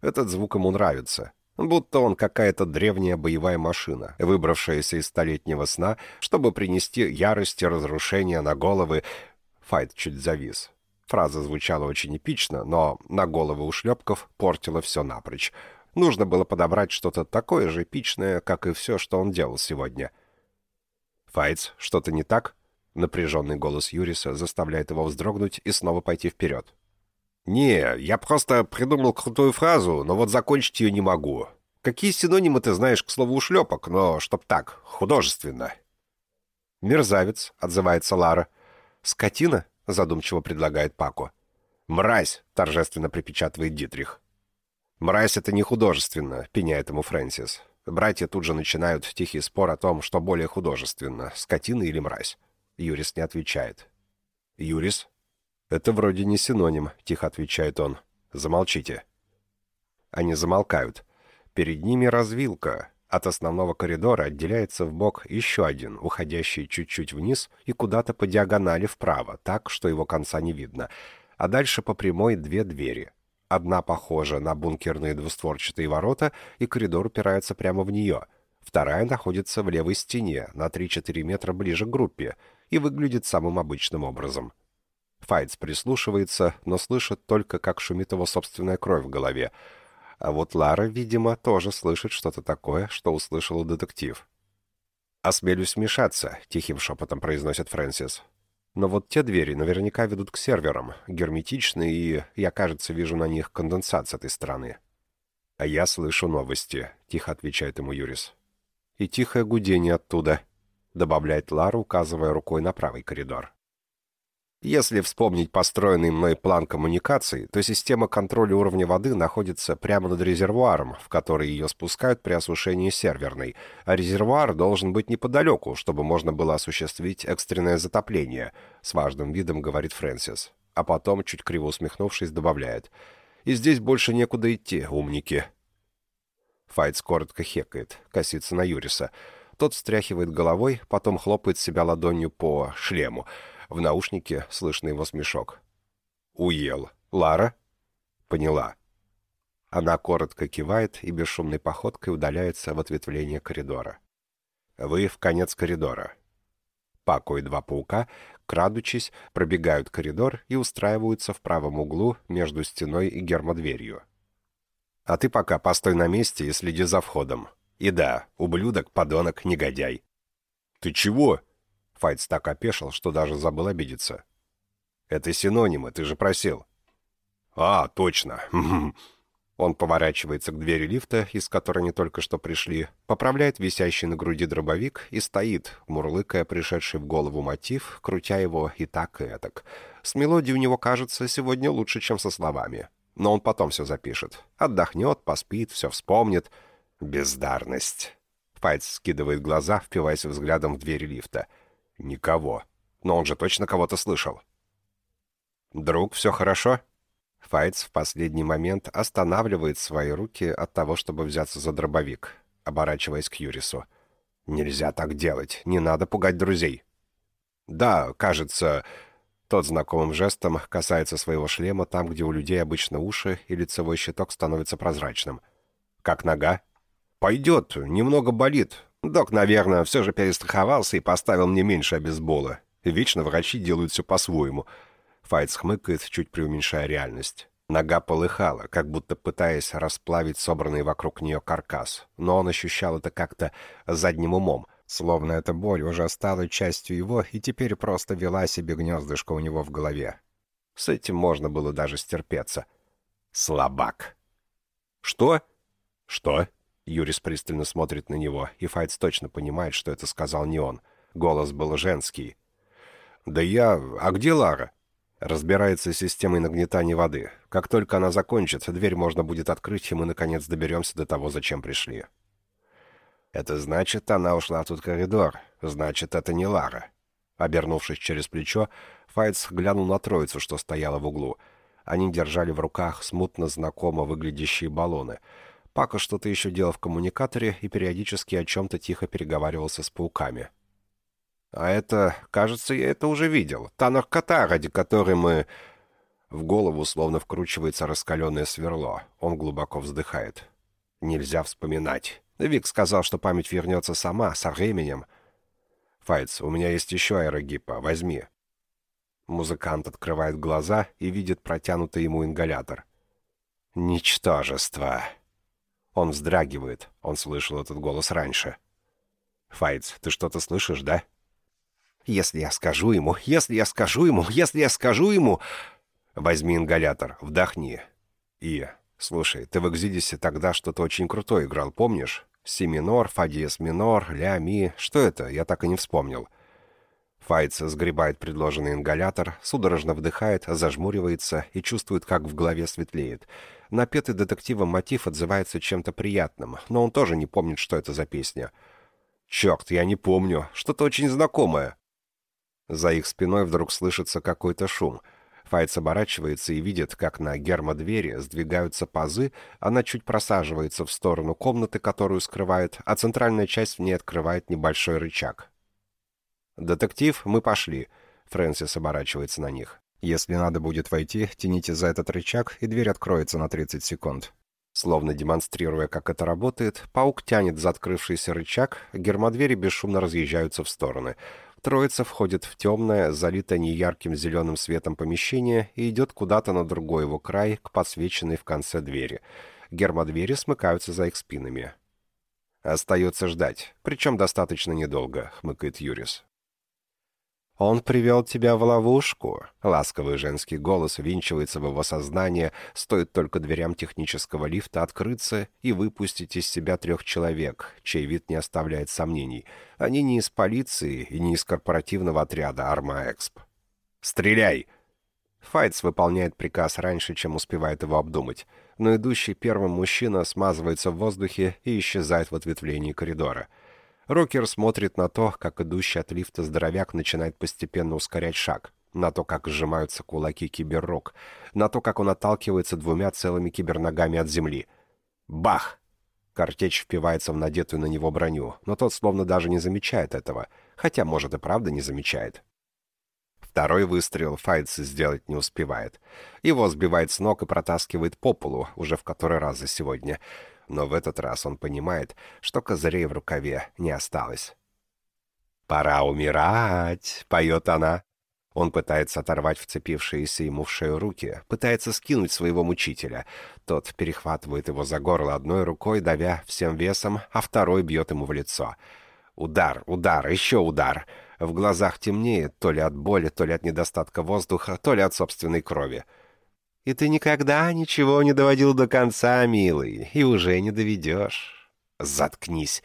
A: Этот звук ему нравится. Будто он какая-то древняя боевая машина, выбравшаяся из столетнего сна, чтобы принести ярость и разрушение на головы... Файт чуть завис. Фраза звучала очень эпично, но на головы ушлепков портила все напрочь. Нужно было подобрать что-то такое же эпичное, как и все, что он делал сегодня. «Файтс, что-то не так?» Напряженный голос Юриса заставляет его вздрогнуть и снова пойти вперед. «Не, я просто придумал крутую фразу, но вот закончить ее не могу. Какие синонимы ты знаешь к слову «ушлепок», но чтоб так, художественно?» «Мерзавец», — отзывается Лара. «Скотина?» — задумчиво предлагает Пако. «Мразь», — торжественно припечатывает Дитрих. «Мразь — это не художественно», — пеняет ему Фрэнсис. Братья тут же начинают тихий спор о том, что более художественно — скотина или мразь. Юрис не отвечает. «Юрис?» «Это вроде не синоним», — тихо отвечает он. «Замолчите». Они замолкают. Перед ними развилка. От основного коридора отделяется в бок еще один, уходящий чуть-чуть вниз и куда-то по диагонали вправо, так, что его конца не видно. А дальше по прямой две двери — Одна похожа на бункерные двустворчатые ворота, и коридор упирается прямо в нее. Вторая находится в левой стене, на 3-4 метра ближе к группе, и выглядит самым обычным образом. Файтс прислушивается, но слышит только, как шумит его собственная кровь в голове. А вот Лара, видимо, тоже слышит что-то такое, что услышал детектив. «Осмелюсь вмешаться», — тихим шепотом произносит Фрэнсис. Но вот те двери наверняка ведут к серверам, герметичны, и я, кажется, вижу на них конденсат с этой стороны. «А я слышу новости», — тихо отвечает ему Юрис. «И тихое гудение оттуда», — добавляет Лара, указывая рукой на правый коридор. Если вспомнить построенный мной план коммуникаций, то система контроля уровня воды находится прямо над резервуаром, в который ее спускают при осушении серверной, а резервуар должен быть неподалеку, чтобы можно было осуществить экстренное затопление, с важным видом говорит Фрэнсис. А потом, чуть криво усмехнувшись, добавляет. «И здесь больше некуда идти, умники». Файтс коротко хекает, косится на Юриса. Тот встряхивает головой, потом хлопает себя ладонью по шлему — в наушнике слышно его смешок. «Уел. Лара?» «Поняла». Она коротко кивает и бесшумной походкой удаляется в ответвление коридора. Вы в конец коридора. Пако и два паука, крадучись, пробегают коридор и устраиваются в правом углу между стеной и гермодверью. А ты пока постой на месте и следи за входом. И да, ублюдок, подонок, негодяй. «Ты чего?» Файтс так опешил, что даже забыл обидеться. «Это синонимы, ты же просил». «А, точно. Он поворачивается к двери лифта, из которой они только что пришли, поправляет висящий на груди дробовик и стоит, мурлыкая пришедший в голову мотив, крутя его и так, и этак. С мелодией у него, кажется, сегодня лучше, чем со словами. Но он потом все запишет. Отдохнет, поспит, все вспомнит. Бездарность. Файтс скидывает глаза, впиваясь взглядом в двери лифта — Никого. Но он же точно кого-то слышал. «Друг, все хорошо?» Файтс в последний момент останавливает свои руки от того, чтобы взяться за дробовик, оборачиваясь к Юрису. «Нельзя так делать, не надо пугать друзей». «Да, кажется...» Тот знакомым жестом касается своего шлема там, где у людей обычно уши и лицевой щиток становится прозрачным. «Как нога?» «Пойдет, немного болит. Док, наверное, все же перестраховался и поставил мне меньше обезбола. Вечно врачи делают все по-своему». Файтс хмыкает, чуть преуменьшая реальность. Нога полыхала, как будто пытаясь расплавить собранный вокруг нее каркас, но он ощущал это как-то задним умом, словно эта боль уже стала частью его и теперь просто вела себе гнездышко у него в голове. С этим можно было даже стерпеться. Слабак. «Что?» «Что?» Юрис пристально смотрит на него, и Файтс точно понимает, что это сказал не он. Голос был женский. «Да я... А где Лара?» Разбирается с системой нагнетания воды. Как только она закончится, дверь можно будет открыть, и мы, наконец, доберемся до того, зачем пришли. Это значит, она ушла в тот коридор. Значит, это не Лара. Обернувшись через плечо, Файтс глянул на троицу, что стояла в углу. Они держали в руках смутно знакомо выглядящие баллоны. Пака что-то еще делал в коммуникаторе и периодически о чем-то тихо переговаривался с пауками. А это, кажется, я это уже видел. Та наркота, ради которой мы... В голову словно вкручивается раскаленное сверло. Он глубоко вздыхает. Нельзя вспоминать. Вик сказал, что память вернется сама, со временем. Файтс, у меня есть еще аэрогиппа. Возьми. Музыкант открывает глаза и видит протянутый ему ингалятор. «Ничтожество!» Он вздрагивает. Он слышал этот голос раньше. «Файтс, ты что-то слышишь, да?» Если я скажу ему, если я скажу ему, если я скажу ему... Возьми ингалятор, вдохни. И, слушай, ты в Экзидисе тогда что-то очень крутое играл, помнишь? Си минор, фа диез минор, ля, ми. Что это? Я так и не вспомнил. Файтс сгребает предложенный ингалятор, судорожно вдыхает, зажмуривается и чувствует, как в голове светлеет. Напетый детективом мотив отзывается чем-то приятным, но он тоже не помнит, что это за песня. «Черт, я не помню. Что-то очень знакомое». За их спиной вдруг слышится какой-то шум. Файтс оборачивается и видит, как на гермодвери сдвигаются пазы, она чуть просаживается в сторону комнаты, которую скрывает, а центральная часть в ней открывает небольшой рычаг. «Детектив, мы пошли», — Фрэнсис оборачивается на них. «Если надо будет войти, тяните за этот рычаг, и дверь откроется на 30 секунд». Словно демонстрируя, как это работает, паук тянет за открывшийся рычаг, гермодвери бесшумно разъезжаются в стороны — Троица входит в темное, залитое неярким зеленым светом помещение и идет куда-то на другой его край, к подсвеченной в конце двери. Гермодвери смыкаются за их спинами. «Остается ждать, причем достаточно недолго», — хмыкает Юрис. «Он привел тебя в ловушку», — ласковый женский голос винчивается в его сознание, стоит только дверям технического лифта открыться и выпустить из себя трех человек, чей вид не оставляет сомнений. Они не из полиции и не из корпоративного отряда «Арма-Эксп». «Стреляй!» Файтс выполняет приказ раньше, чем успевает его обдумать, но идущий первым мужчина смазывается в воздухе и исчезает в ответвлении коридора — Рокер смотрит на то, как идущий от лифта здоровяк начинает постепенно ускорять шаг, на то, как сжимаются кулаки киберрок, на то, как он отталкивается двумя целыми киберногами от земли. Бах! Картечь впивается в надетую на него броню, но тот словно даже не замечает этого, хотя, может, и правда не замечает. Второй выстрел Файтс сделать не успевает. Его сбивает с ног и протаскивает по полу, уже в который раз за сегодня — но в этот раз он понимает, что козырей в рукаве не осталось. «Пора умирать!» — поет она. Он пытается оторвать вцепившиеся ему в шею руки, пытается скинуть своего мучителя. Тот перехватывает его за горло одной рукой, давя всем весом, а второй бьет ему в лицо. Удар, удар, еще удар. В глазах темнеет то ли от боли, то ли от недостатка воздуха, то ли от собственной крови. И ты никогда ничего не доводил до конца, милый, и уже не доведешь. Заткнись.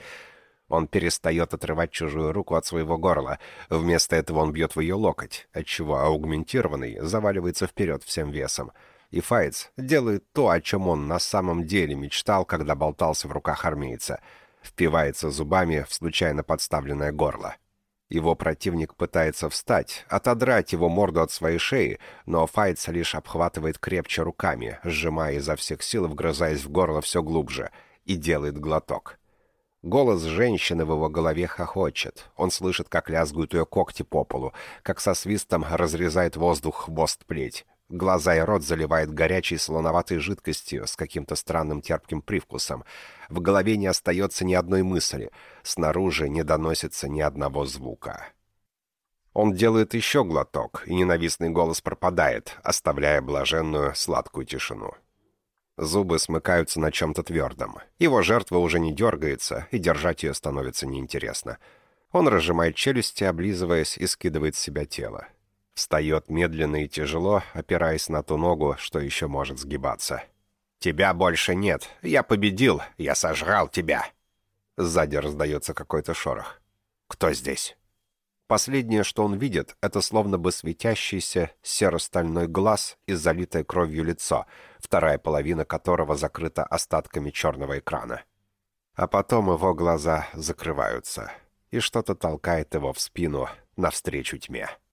A: Он перестает отрывать чужую руку от своего горла. Вместо этого он бьет в ее локоть, отчего аугментированный заваливается вперед всем весом. И Файтс делает то, о чем он на самом деле мечтал, когда болтался в руках армейца. Впивается зубами в случайно подставленное горло. Его противник пытается встать, отодрать его морду от своей шеи, но Файтс лишь обхватывает крепче руками, сжимая изо всех сил, вгрызаясь в горло все глубже, и делает глоток. Голос женщины в его голове хохочет. Он слышит, как лязгают ее когти по полу, как со свистом разрезает воздух хвост плеть. Глаза и рот заливает горячей солоноватой жидкостью с каким-то странным терпким привкусом. В голове не остается ни одной мысли. Снаружи не доносится ни одного звука. Он делает еще глоток, и ненавистный голос пропадает, оставляя блаженную сладкую тишину. Зубы смыкаются на чем-то твердом. Его жертва уже не дергается, и держать ее становится неинтересно. Он разжимает челюсти, облизываясь, и скидывает с себя тело. Встает медленно и тяжело, опираясь на ту ногу, что еще может сгибаться. «Тебя больше нет. Я победил. Я сожрал тебя». Сзади раздается какой-то шорох. «Кто здесь?» Последнее, что он видит, это словно бы светящийся серо-стальной глаз и залитое кровью лицо, вторая половина которого закрыта остатками черного экрана. А потом его глаза закрываются, и что-то толкает его в спину навстречу тьме.